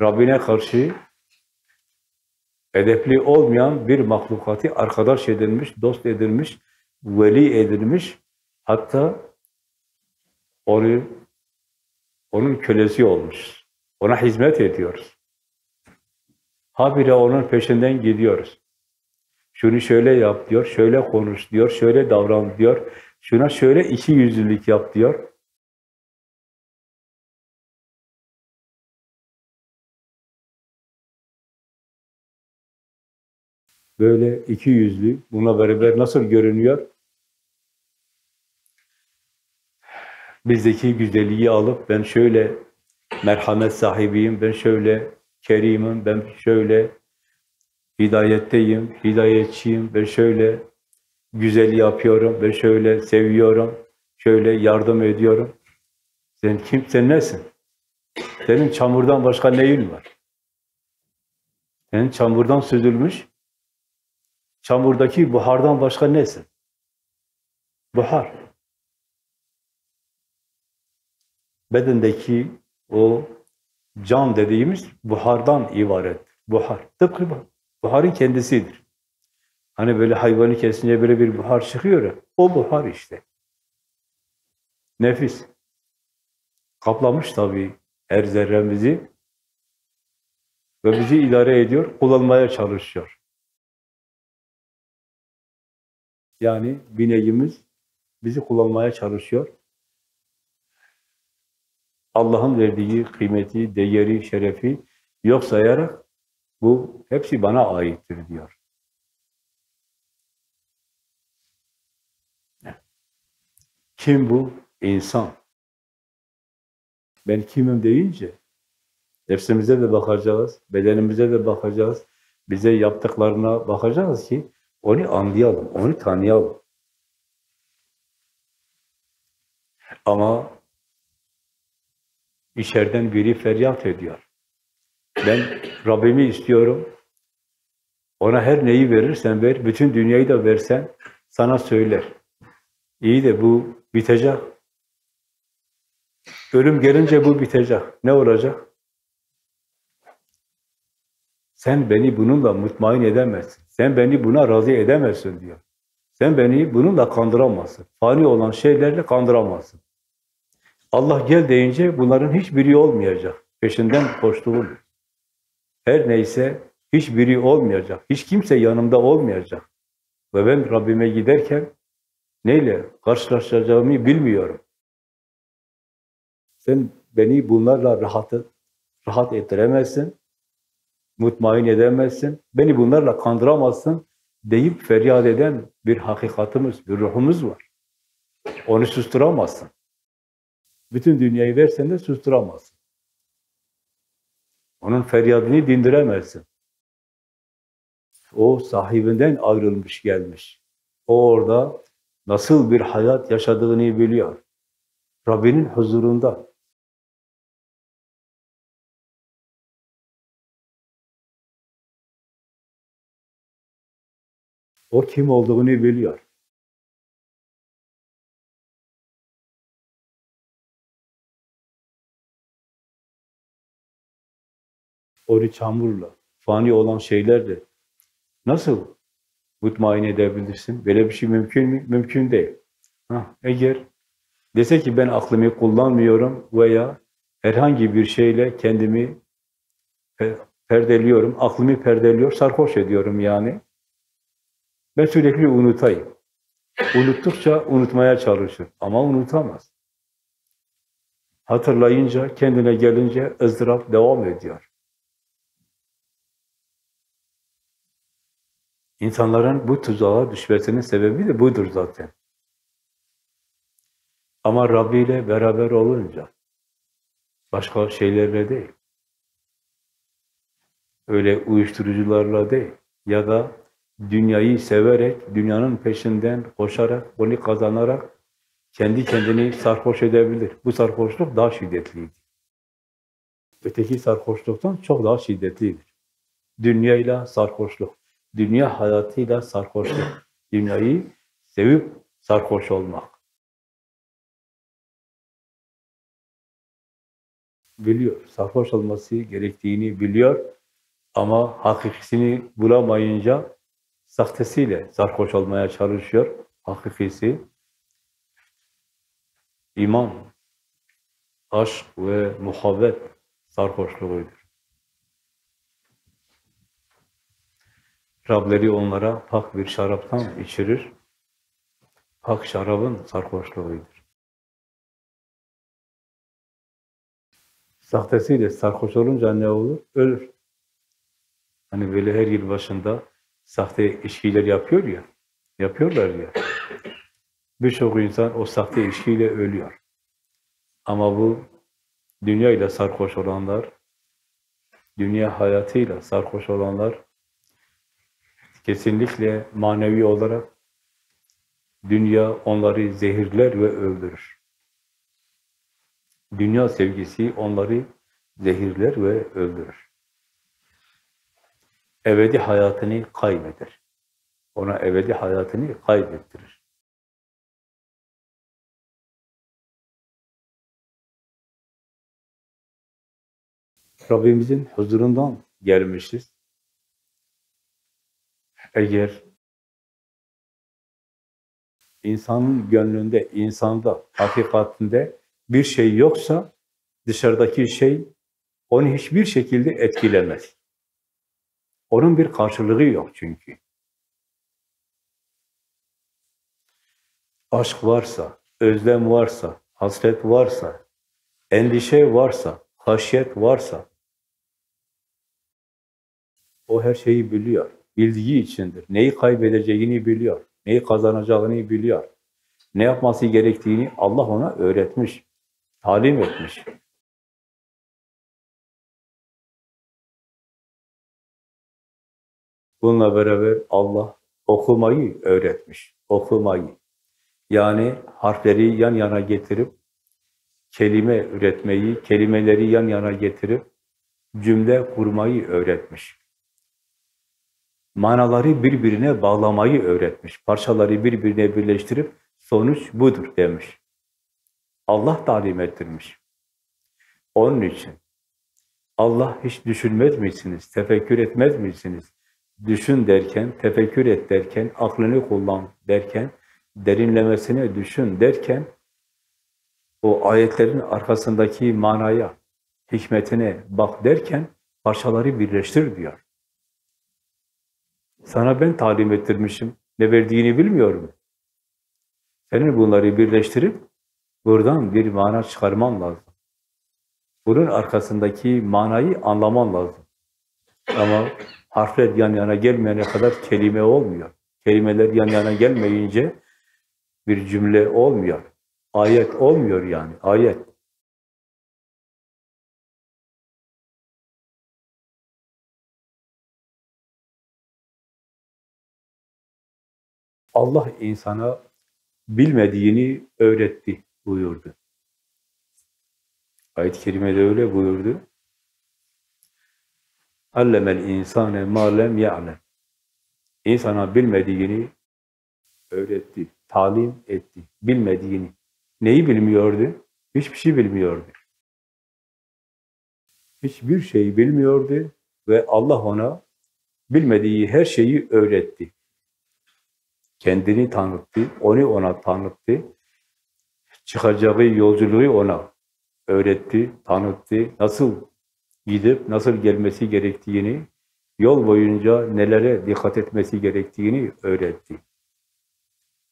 Rabbine karşı edepli olmayan bir mahlukatı arkadaş edilmiş, dost edilmiş, veli edilmiş, hatta onu onun kölesi olmuş. Ona hizmet ediyoruz. Habire onun peşinden gidiyoruz. Şunu şöyle yap diyor, şöyle konuş diyor, şöyle davran diyor, şuna şöyle iki yüzlülük yap diyor. Böyle iki yüzlü, buna beraber nasıl görünüyor? Bizdeki güzelliği alıp ben şöyle merhamet sahibiyim, ben şöyle kerimim, ben şöyle hidayetteyim, hidayetçiyim, ben şöyle güzel yapıyorum, ben şöyle seviyorum, şöyle yardım ediyorum. Sen kim, sen nesin? Senin çamurdan başka neyin var? Senin çamurdan süzülmüş, çamurdaki buhardan başka nesin? Buhar. Bedendeki o can dediğimiz buhardan ibaret. Buhar. Tıpkı bu. Buharın kendisidir. Hani böyle hayvanı kesince böyle bir buhar çıkıyor ya, o buhar işte. Nefis. Kaplamış tabii her zerremizi ve bizi idare ediyor, kullanmaya çalışıyor. Yani bineğimiz bizi kullanmaya çalışıyor. Allah'ın verdiği kıymeti, değeri, şerefi yok sayarak bu hepsi bana aittir diyor. Kim bu? İnsan. Ben kimim deyince nefsimize de bakacağız, bedenimize de bakacağız, bize yaptıklarına bakacağız ki onu anlayalım, onu tanıyalım. Ama içeriden biri feryat ediyor. Ben Rabbimi istiyorum. Ona her neyi verirsen ver, bütün dünyayı da versen sana söyler. İyi de bu bitecek. Ölüm gelince bu bitecek. Ne olacak? Sen beni bununla mutmain edemezsin. Sen beni buna razı edemezsin diyor. Sen beni bununla kandıramazsın. Fani olan şeylerle kandıramazsın. Allah gel deyince bunların hiçbiri olmayacak. Peşinden koştuğun. Her neyse hiçbiri olmayacak. Hiç kimse yanımda olmayacak. Ve ben Rabbime giderken neyle karşılaşacağımı bilmiyorum. Sen beni bunlarla rahat, rahat ettiremezsin, mutmain edemezsin, beni bunlarla kandıramazsın deyip feryat eden bir hakikatimiz, bir ruhumuz var. Onu susturamazsın. Bütün dünyayı versen de susturamazsın. Onun feryadını dindiremezsin. O sahibinden ayrılmış gelmiş. O orada nasıl bir hayat yaşadığını biliyor. Rabbinin huzurunda. O kim olduğunu biliyor. Onu çamurla, fani olan şeylerle nasıl mutmain edebilirsin? Böyle bir şey mümkün mü? Mümkün değil. Ha, eğer dese ki ben aklımı kullanmıyorum veya herhangi bir şeyle kendimi perdeliyorum, aklımı perdeliyor, sarhoş ediyorum yani. Ben sürekli unutayım. Unuttukça unutmaya çalışır ama unutamaz. Hatırlayınca, kendine gelince ızdırap devam ediyor. İnsanların bu tuzağa düşmesinin sebebi de budur zaten. Ama Rabbi ile beraber olunca, başka şeylerle değil, öyle uyuşturucularla değil ya da dünyayı severek, dünyanın peşinden koşarak, onu kazanarak kendi kendini sarhoş edebilir. Bu sarhoşluk daha şiddetliydi. Öteki sarhoşluktan çok daha şiddetlidir. Dünyayla sarhoşluk, dünya hayatıyla sarhoşluk, dünyayı sevip sarhoş olmak. Biliyor, sarhoş olması gerektiğini biliyor ama hakikisini bulamayınca sahtesiyle sarhoş olmaya çalışıyor. Hakikisi iman, aşk ve muhabbet sarhoşluğudur. Rableri onlara pak bir şaraptan içirir. Pak şarabın sarhoşluğudur. Sahtesiyle sarhoş olunca ne olur? Ölür. Hani böyle her yıl başında sahte içkiler yapıyor ya, yapıyorlar ya. Birçok insan o sahte içkiyle ölüyor. Ama bu dünyayla sarhoş olanlar, dünya hayatıyla sarhoş olanlar kesinlikle manevi olarak dünya onları zehirler ve öldürür. Dünya sevgisi onları zehirler ve öldürür. Ebedi hayatını kaybeder. Ona ebedi hayatını kaybettirir. Rabbimizin huzurundan gelmişiz. Eğer insanın gönlünde, insanda, hakikatinde bir şey yoksa dışarıdaki şey onu hiçbir şekilde etkilemez. Onun bir karşılığı yok çünkü. Aşk varsa, özlem varsa, hasret varsa, endişe varsa, haşyet varsa, o her şeyi biliyor. Bildiği içindir. Neyi kaybedeceğini biliyor. Neyi kazanacağını biliyor. Ne yapması gerektiğini Allah ona öğretmiş, talim etmiş. Bununla beraber Allah okumayı öğretmiş. Okumayı. Yani harfleri yan yana getirip kelime üretmeyi, kelimeleri yan yana getirip cümle kurmayı öğretmiş. Manaları birbirine bağlamayı öğretmiş. Parçaları birbirine birleştirip sonuç budur demiş. Allah talim ettirmiş. Onun için Allah hiç düşünmez misiniz, tefekkür etmez misiniz? Düşün derken, tefekkür et derken, aklını kullan derken, derinlemesine düşün derken, o ayetlerin arkasındaki manaya, hikmetine bak derken, parçaları birleştir diyor. Sana ben talim ettirmişim, ne verdiğini bilmiyorum. Senin bunları birleştirip, buradan bir mana çıkarman lazım. Bunun arkasındaki manayı anlaman lazım. Ama harfler yan yana gelmeyene kadar kelime olmuyor. Kelimeler yan yana gelmeyince bir cümle olmuyor. Ayet olmuyor yani, ayet. Allah insana bilmediğini öğretti buyurdu. Ayet-i kerimede öyle buyurdu. Allemel insane ma lem ya'lem. İnsana bilmediğini öğretti, talim etti. Bilmediğini. Neyi bilmiyordu? Hiçbir şey bilmiyordu. Hiçbir şey bilmiyordu ve Allah ona bilmediği her şeyi öğretti. Kendini tanıttı, onu ona tanıttı. Çıkacağı yolculuğu ona öğretti, tanıttı. Nasıl gidip nasıl gelmesi gerektiğini, yol boyunca nelere dikkat etmesi gerektiğini öğretti.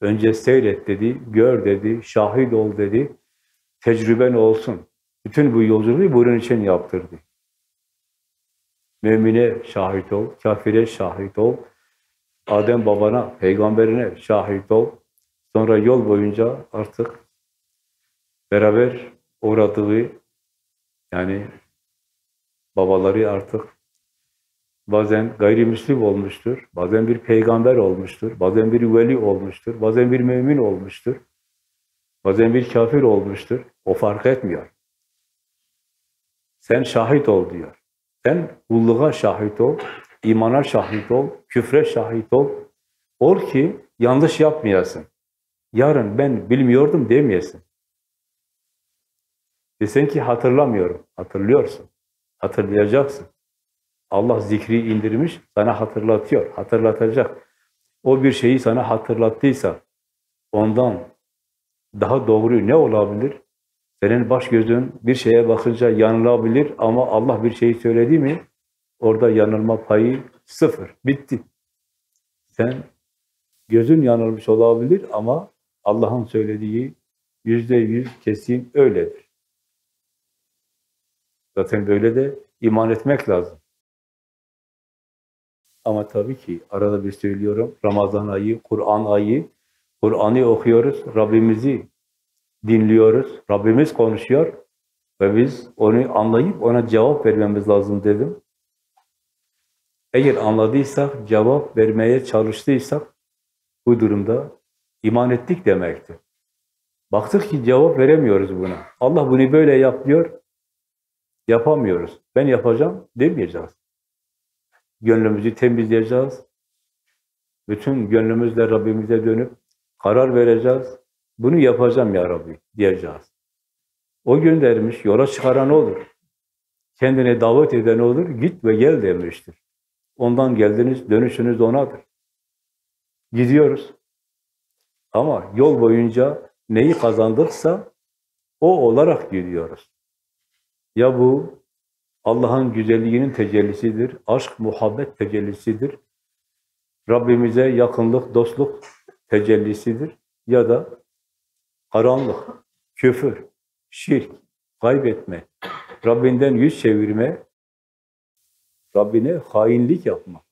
Önce seyret dedi, gör dedi, şahit ol dedi, tecrüben olsun. Bütün bu yolculuğu bunun için yaptırdı. Mümine şahit ol, kafire şahit ol, Adem babana, peygamberine şahit ol. Sonra yol boyunca artık beraber uğradığı yani babaları artık bazen gayrimüslim olmuştur, bazen bir peygamber olmuştur, bazen bir veli olmuştur, bazen bir mümin olmuştur, bazen bir kafir olmuştur. O fark etmiyor. Sen şahit ol diyor. Sen kulluğa şahit ol, imana şahit ol, küfre şahit ol. Ol ki yanlış yapmayasın. Yarın ben bilmiyordum demeyesin. Desen ki hatırlamıyorum. Hatırlıyorsun. Hatırlayacaksın. Allah zikri indirmiş, sana hatırlatıyor, hatırlatacak. O bir şeyi sana hatırlattıysa, ondan daha doğru ne olabilir? Senin baş gözün bir şeye bakınca yanılabilir ama Allah bir şeyi söyledi mi, orada yanılma payı sıfır, bitti. Sen gözün yanılmış olabilir ama Allah'ın söylediği yüzde yüz kesin öyledir. Zaten böyle de iman etmek lazım. Ama tabii ki arada bir söylüyorum, Ramazan ayı, Kur'an ayı, Kur'an'ı okuyoruz, Rabbimizi dinliyoruz, Rabbimiz konuşuyor ve biz onu anlayıp ona cevap vermemiz lazım dedim. Eğer anladıysak, cevap vermeye çalıştıysak, bu durumda iman ettik demektir. Baktık ki cevap veremiyoruz buna. Allah bunu böyle yap diyor, yapamıyoruz. Ben yapacağım demeyeceğiz. Gönlümüzü temizleyeceğiz. Bütün gönlümüzle Rabbimize dönüp karar vereceğiz. Bunu yapacağım ya Rabbi diyeceğiz. O göndermiş, yola çıkaran olur. Kendine davet eden olur, git ve gel demiştir. Ondan geldiniz, dönüşünüz onadır. Gidiyoruz. Ama yol boyunca neyi kazandıksa o olarak gidiyoruz. Ya bu Allah'ın güzelliğinin tecellisidir, aşk, muhabbet tecellisidir. Rabbimize yakınlık, dostluk tecellisidir. Ya da karanlık, küfür, şirk, kaybetme, Rabbinden yüz çevirme, Rabbine hainlik yapma,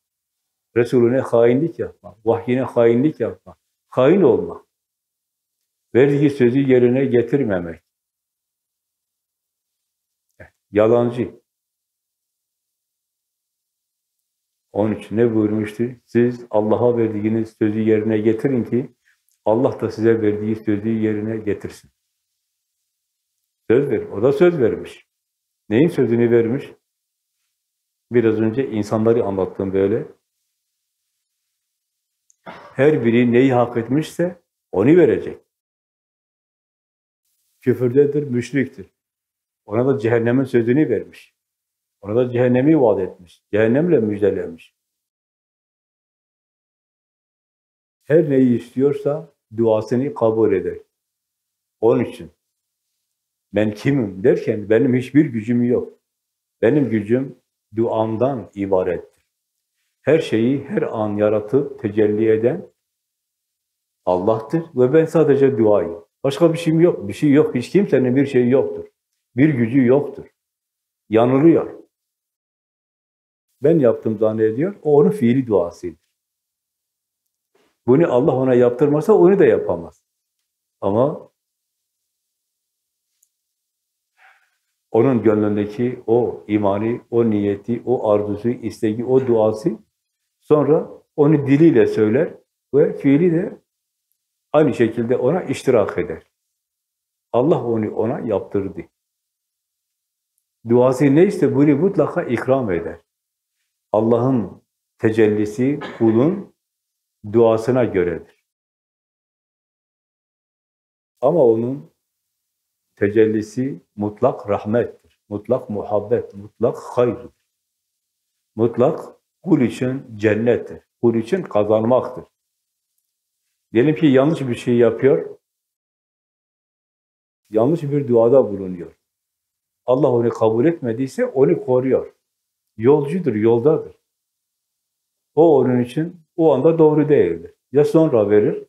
Resulüne hainlik yapma, vahyine hainlik yapma, hain olma, verdiği sözü yerine getirmemek, yalancı. Onun için ne buyurmuştu? Siz Allah'a verdiğiniz sözü yerine getirin ki Allah da size verdiği sözü yerine getirsin. Söz ver. O da söz vermiş. Neyin sözünü vermiş? Biraz önce insanları anlattım böyle. Her biri neyi hak etmişse onu verecek. Küfürdedir, müşriktir. Ona da cehennemin sözünü vermiş. Ona da cehennemi vaat etmiş. Cehennemle müjdelemiş. Her neyi istiyorsa duasını kabul eder. Onun için ben kimim derken benim hiçbir gücüm yok. Benim gücüm duamdan ibarettir. Her şeyi her an yaratıp tecelli eden Allah'tır ve ben sadece duayım. Başka bir şeyim yok, bir şey yok. Hiç kimsenin bir şeyi yoktur. Bir gücü yoktur. Yanılıyor. Ben yaptım zannediyor, o onun fiili duasıdır. Bunu Allah ona yaptırmasa onu da yapamaz. Ama onun gönlündeki o imani, o niyeti, o arzusu, isteği, o duası sonra onu diliyle söyler ve fiili de aynı şekilde ona iştirak eder. Allah onu ona yaptırdı. Duası neyse bunu mutlaka ikram eder. Allah'ın tecellisi kulun duasına göredir. Ama onun tecellisi mutlak rahmettir, mutlak muhabbet, mutlak hayırdır. Mutlak kul için cennettir, kul için kazanmaktır. Diyelim ki yanlış bir şey yapıyor, yanlış bir duada bulunuyor. Allah onu kabul etmediyse onu koruyor. Yolcudur, yoldadır. O onun için o anda doğru değildir. Ya sonra verir,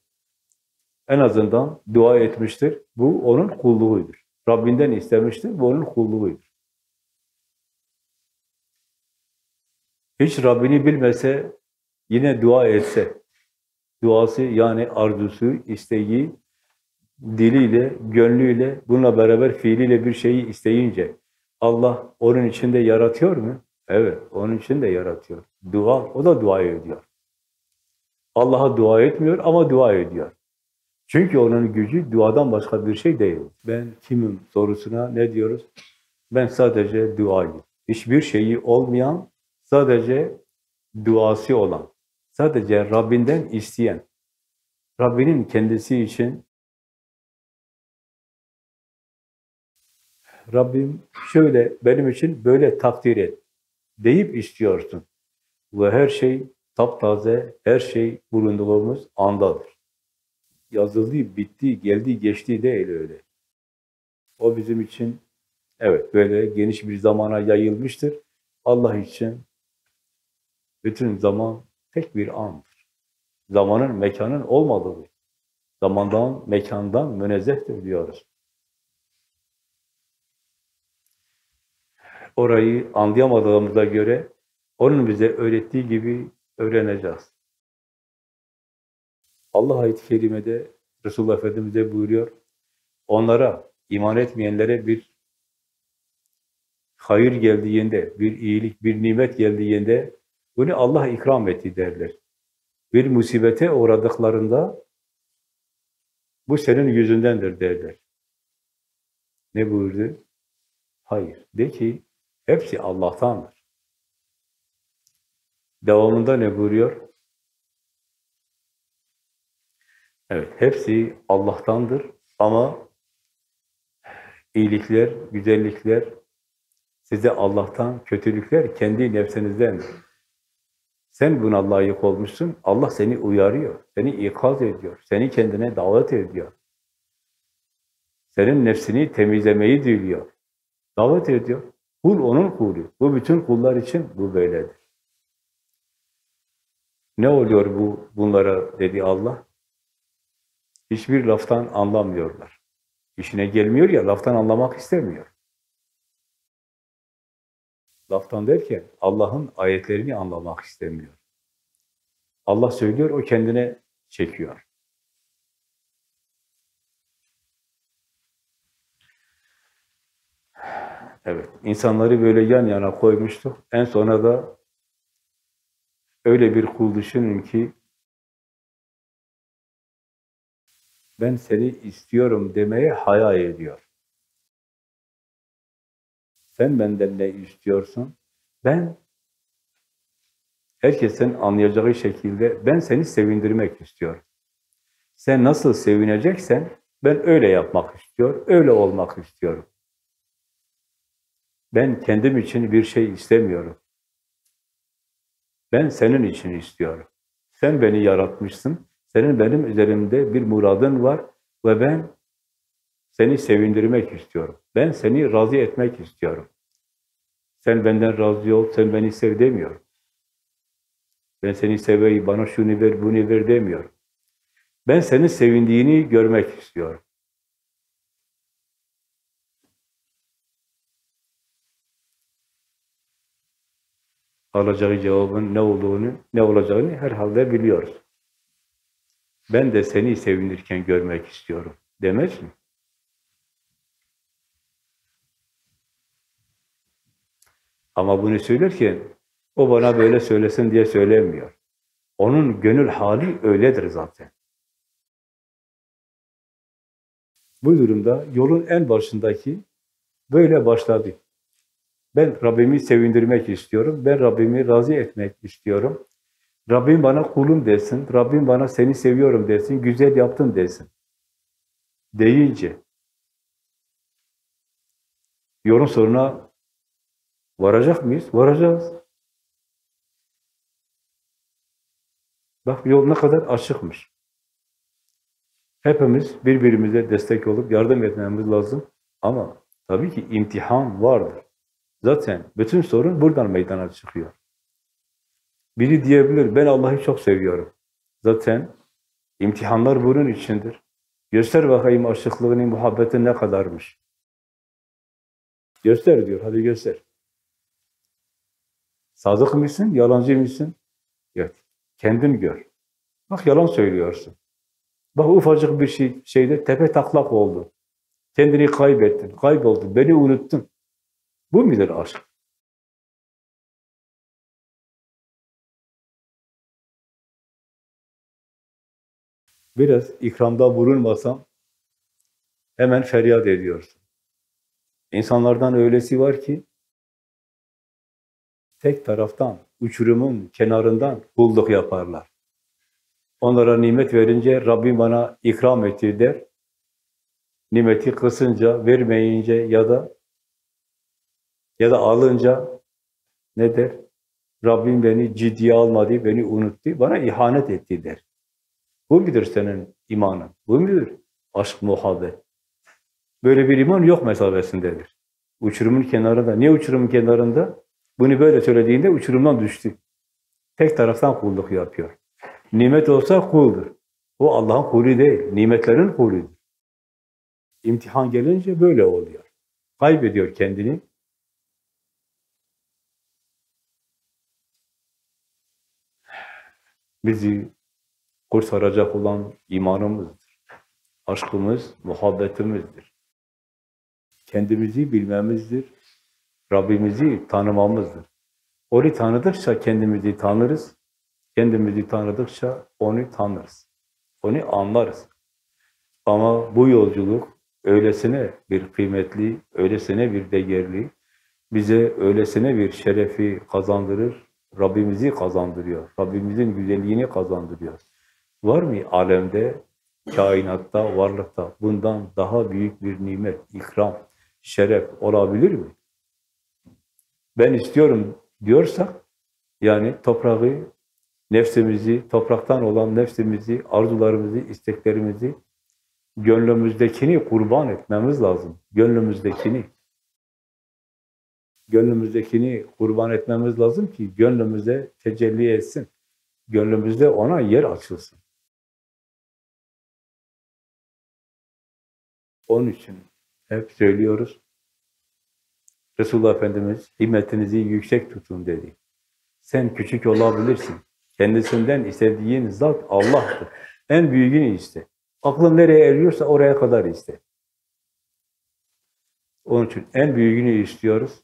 en azından dua etmiştir. Bu onun kulluğudur. Rabbinden istemiştir, bu onun kulluğudur. Hiç Rabbini bilmese, yine dua etse, duası yani arzusu, isteği, diliyle, gönlüyle, bununla beraber fiiliyle bir şeyi isteyince, Allah onun içinde yaratıyor mu? Evet, onun için de yaratıyor. Dua, o da dua ediyor. Allah'a dua etmiyor ama dua ediyor. Çünkü onun gücü duadan başka bir şey değil. Ben kimim sorusuna ne diyoruz? Ben sadece duayım. Hiçbir şeyi olmayan, sadece duası olan, sadece Rabbinden isteyen, Rabbinin kendisi için Rabbim şöyle benim için böyle takdir et deyip istiyorsun. Ve her şey taptaze, her şey bulunduğumuz andadır. Yazıldı, bitti, geldi, geçti değil öyle. O bizim için evet böyle geniş bir zamana yayılmıştır. Allah için bütün zaman tek bir andır. Zamanın, mekanın olmadığı, zamandan, mekandan münezzehtir diyoruz. Orayı anlayamadığımıza göre onun bize öğrettiği gibi öğreneceğiz. Allah ayet-i kerimede Resulullah Efendimiz de buyuruyor, onlara, iman etmeyenlere bir hayır geldiğinde, bir iyilik, bir nimet geldiğinde bunu Allah ikram etti derler. Bir musibete uğradıklarında bu senin yüzündendir derler. Ne buyurdu? Hayır. De ki hepsi Allah'tandır. Devamında ne buyuruyor? Evet, hepsi Allah'tandır ama iyilikler, güzellikler size Allah'tan, kötülükler kendi nefsinizdendir. Sen buna layık olmuşsun, Allah seni uyarıyor, seni ikaz ediyor, seni kendine davet ediyor. Senin nefsini temizlemeyi diliyor, davet ediyor. Kul onun kulu. Bu bütün kullar için bu böyledir. Ne oluyor bu bunlara dedi Allah? Hiçbir laftan anlamıyorlar. İşine gelmiyor ya, laftan anlamak istemiyor. Laftan derken Allah'ın ayetlerini anlamak istemiyor. Allah söylüyor, o kendine çekiyor. Evet, insanları böyle yan yana koymuştuk. En sona da öyle bir kul düşünün ki ben seni istiyorum demeye haya ediyor. Sen benden ne istiyorsun? Ben herkesin anlayacağı şekilde ben seni sevindirmek istiyorum. Sen nasıl sevineceksen ben öyle yapmak istiyor, öyle olmak istiyorum. Ben kendim için bir şey istemiyorum. Ben senin için istiyorum. Sen beni yaratmışsın. Senin benim üzerimde bir muradın var ve ben seni sevindirmek istiyorum. Ben seni razı etmek istiyorum. Sen benden razı ol, sen beni sev demiyorum. Ben seni seveyim, bana şunu ver, bunu ver demiyorum. Ben senin sevindiğini görmek istiyorum. Alacağı cevabın ne olduğunu, ne olacağını herhalde biliyoruz. Ben de seni sevinirken görmek istiyorum. Demez mi? Ama bunu söylerken o bana böyle söylesin diye söylemiyor. Onun gönül hali öyledir zaten. Bu durumda yolun en başındaki böyle başladı. Ben Rabbimi sevindirmek istiyorum. Ben Rabbimi razı etmek istiyorum. Rabbim bana kulum desin. Rabbim bana seni seviyorum desin. Güzel yaptın desin. Deyince yolun sonuna varacak mıyız? Varacağız. Bak yol ne kadar açıkmış. Hepimiz birbirimize destek olup yardım etmemiz lazım. Ama tabii ki imtihan vardır. Zaten bütün sorun buradan meydana çıkıyor. Biri diyebilir, ben Allah'ı çok seviyorum. Zaten imtihanlar bunun içindir. Göster bakayım aşıklığını, muhabbetin ne kadarmış. Göster diyor, hadi göster. Sadık mısın, yalancı mısın? Evet, kendin gör. Bak yalan söylüyorsun. Bak ufacık bir şey, şeyde tepe taklak oldu. Kendini kaybettin, kayboldun, beni unuttun. Bu midir aşk? Biraz ikramda bulunmasam hemen feryat ediyorsun. İnsanlardan öylesi var ki tek taraftan, uçurumun kenarından kulluk yaparlar. Onlara nimet verince Rabbim bana ikram etti der. Nimeti kısınca, vermeyince ya da ya da alınca ne der? Rabbim beni ciddiye almadı, beni unuttu, bana ihanet etti der. Bu midir senin imanın? Bu midir aşk, muhabbet? Böyle bir iman yok mesabesindedir. Uçurumun kenarında. Niye uçurumun kenarında? Bunu böyle söylediğinde uçurumdan düştü. Tek taraftan kulluk yapıyor. Nimet olsa kuldur. O Allah'ın kulu değil, nimetlerin kuludur. İmtihan gelince böyle oluyor. Kaybediyor kendini. Bizi kurtaracak olan imanımızdır. Aşkımız, muhabbetimizdir. Kendimizi bilmemizdir. Rabbimizi tanımamızdır. Onu tanıdıkça kendimizi tanırız. Kendimizi tanıdıkça onu tanırız. Onu anlarız. Ama bu yolculuk öylesine bir kıymetli, öylesine bir değerli, bize öylesine bir şerefi kazandırır, Rabbimizi kazandırıyor, Rabbimizin güzelliğini kazandırıyor. Var mı alemde, kainatta, varlıkta bundan daha büyük bir nimet, ikram, şeref olabilir mi? Ben istiyorum diyorsak, yani toprağı, nefsimizi, topraktan olan nefsimizi, arzularımızı, isteklerimizi, gönlümüzdekini kurban etmemiz lazım. Gönlümüzdekini. Gönlümüzdekini kurban etmemiz lazım ki gönlümüze tecelli etsin. Gönlümüzde ona yer açılsın. Onun için hep söylüyoruz. Resulullah Efendimiz himmetinizi yüksek tutun dedi. Sen küçük olabilirsin. Kendisinden istediğin zat Allah'tır. En büyüğünü iste. Aklın nereye eriyorsa oraya kadar iste. Onun için en büyüğünü istiyoruz.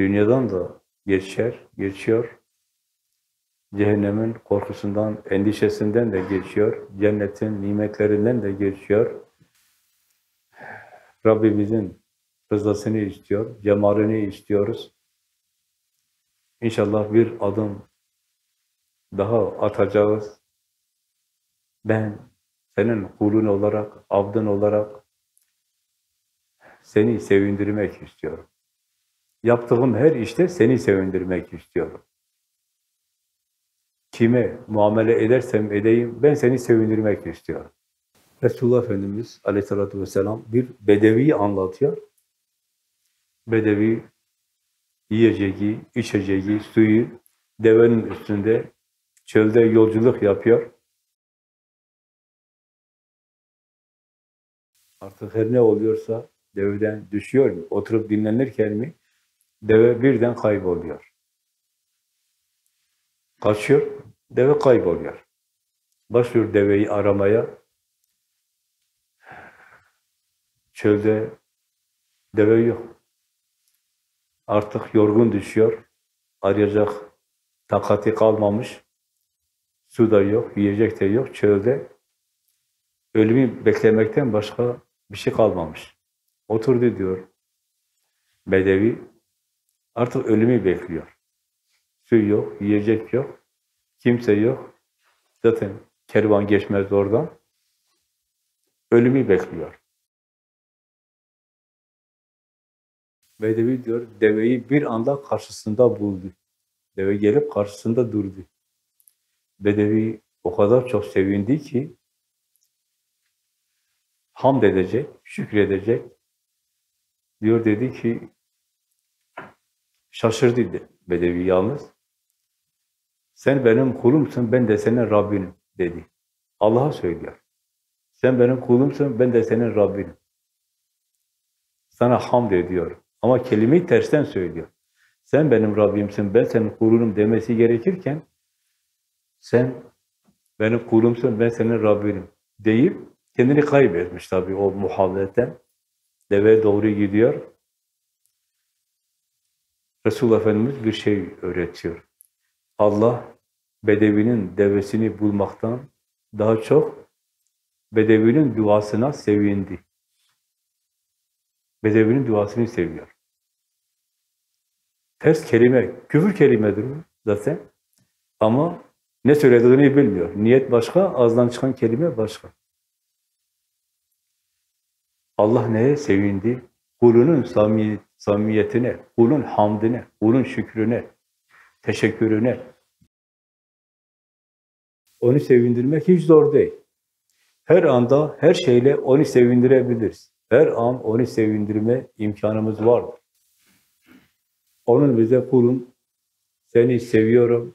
Dünyadan da geçer, geçiyor. Cehennemin korkusundan, endişesinden de geçiyor. Cennetin nimetlerinden de geçiyor. Rabbimizin rızasını istiyor, cemalini istiyoruz. İnşallah bir adım daha atacağız. Ben senin kulun olarak, abdın olarak seni sevindirmek istiyorum. Yaptığım her işte seni sevindirmek istiyorum. Kime muamele edersem edeyim, ben seni sevindirmek istiyorum. Resulullah Efendimiz aleyhissalatü vesselam bir bedevi anlatıyor. Bedevi yiyeceği, içeceği, suyu devenin üstünde çölde yolculuk yapıyor. Artık her ne oluyorsa deveden düşüyor mu? Oturup dinlenirken mi? Deve birden kayboluyor. Kaçıyor, deve kayboluyor. Başlıyor deveyi aramaya. Çölde deve yok. Artık yorgun düşüyor. Arayacak takati kalmamış. Su da yok, yiyecek de yok çölde. Ölümü beklemekten başka bir şey kalmamış. Oturdu diyor. Bedevi artık ölümü bekliyor. Su yok, yiyecek yok, kimse yok. Zaten kervan geçmez oradan. Ölümü bekliyor. Bedevi diyor, deveyi bir anda karşısında buldu. Deve gelip karşısında durdu. Bedevi o kadar çok sevindi ki hamd edecek, şükredecek. Diyor dedi ki şaşırdı Bedevi yalnız. Sen benim kulumsun, ben de senin Rabbinim dedi. Allah'a söylüyor. Sen benim kulumsun, ben de senin Rabbinim. Sana hamd ediyorum. Ama kelimeyi tersten söylüyor. Sen benim Rabbimsin, ben senin kulunum demesi gerekirken sen benim kulumsun, ben senin Rabbinim deyip kendini kaybetmiş tabii o muhabbetten. Deve doğru gidiyor. Resulullah Efendimiz bir şey öğretiyor. Allah Bedevi'nin devesini bulmaktan daha çok Bedevi'nin duasına sevindi. Bedevi'nin duasını seviyor. Ters kelime, küfür kelimedir zaten. Ama ne söylediğini bilmiyor. Niyet başka, ağızdan çıkan kelime başka. Allah neye sevindi? Kulunun samimiyetine, kulun hamdine, kulun şükrüne, teşekkürüne. Onu sevindirmek hiç zor değil. Her anda, her şeyle onu sevindirebiliriz. Her an onu sevindirme imkanımız vardır. Onun bize kulun, seni seviyorum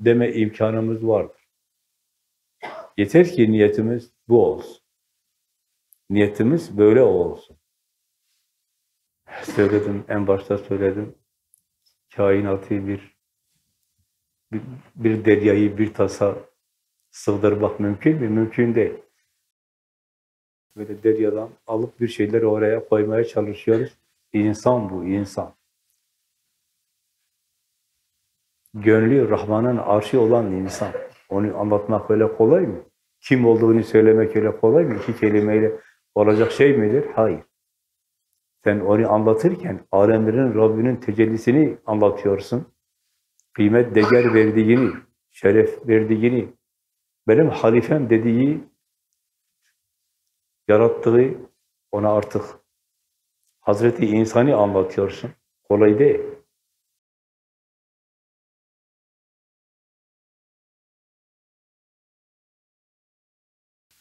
deme imkanımız vardır. Yeter ki niyetimiz bu olsun. Niyetimiz böyle olsun. Söyledim, en başta söyledim. Kainatı bir bir, bir deryayı bir tasa sığdırmak mümkün mü? Mümkün değil. Böyle deryadan alıp bir şeyleri oraya koymaya çalışıyoruz. İnsan bu, insan. Gönlü Rahman'ın arşı olan insan. Onu anlatmak öyle kolay mı? Kim olduğunu söylemek öyle kolay mı? İki kelimeyle olacak şey midir? Hayır. Sen onu anlatırken alemlerin Rabbinin tecellisini anlatıyorsun. Kıymet, değer verdiğini, şeref verdiğini, benim halifem dediği, yarattığı ona artık Hazreti insanı anlatıyorsun. Kolay değil.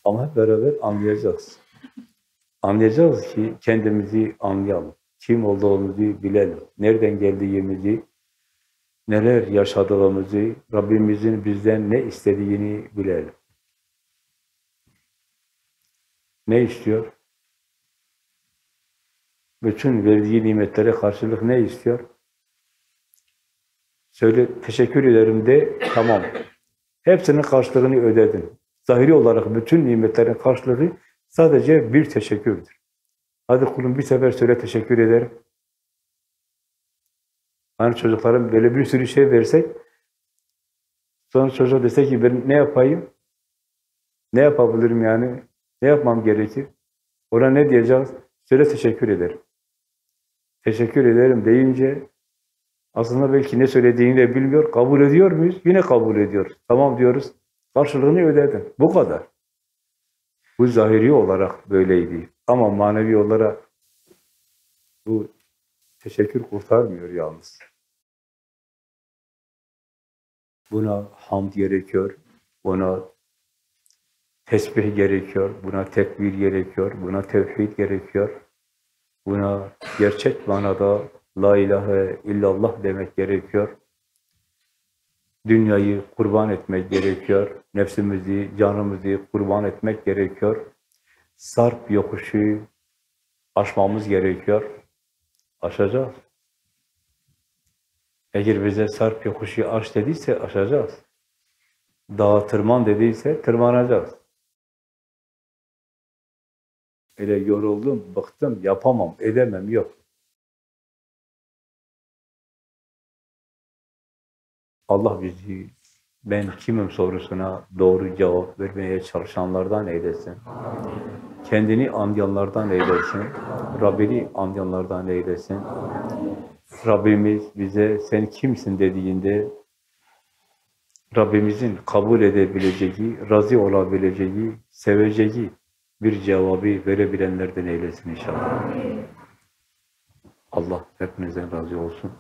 Ama beraber anlayacağız. Anlayacağız ki kendimizi anlayalım. Kim olduğumuzu bilelim. Nereden geldiğimizi, neler yaşadığımızı, Rabbimizin bizden ne istediğini bilelim. Ne istiyor? Bütün verdiği nimetlere karşılık ne istiyor? Söyle, teşekkür ederim de, tamam. Hepsinin karşılığını ödedin. Zahiri olarak bütün nimetlerin karşılığı sadece bir teşekkürdür. Hadi kulum bir sefer söyle teşekkür ederim. Hani çocukların böyle bir sürü şey versek, sonra çocuğa dese ki ben ne yapayım? Ne yapabilirim yani? Ne yapmam gerekir? Ona ne diyeceğiz? Söyle teşekkür ederim. Teşekkür ederim deyince aslında belki ne söylediğini de bilmiyor. Kabul ediyor muyuz? Yine kabul ediyoruz. Tamam diyoruz. Karşılığını ödedin. Bu kadar. Bu zahiri olarak böyleydi. Ama manevi olarak bu teşekkür kurtarmıyor yalnız. Buna hamd gerekiyor, buna tesbih gerekiyor, buna tekbir gerekiyor, buna tevhid gerekiyor. Buna gerçek manada la ilahe illallah demek gerekiyor. Dünyayı kurban etmek gerekiyor. Nefsimizi, canımızı kurban etmek gerekiyor. Sarp yokuşu aşmamız gerekiyor. Aşacağız. Eğer bize sarp yokuşu aş dediyse aşacağız. Dağa tırman dediyse tırmanacağız. Öyle yoruldum, bıktım, yapamam, edemem, yok. Allah bizi ben kimim sorusuna doğru cevap vermeye çalışanlardan eylesin. Kendini anlayanlardan eylesin. Rabbini anlayanlardan eylesin. Rabbimiz bize sen kimsin dediğinde Rabbimizin kabul edebileceği, razı olabileceği, seveceği bir cevabı verebilenlerden eylesin inşallah. Allah hepinizden razı olsun.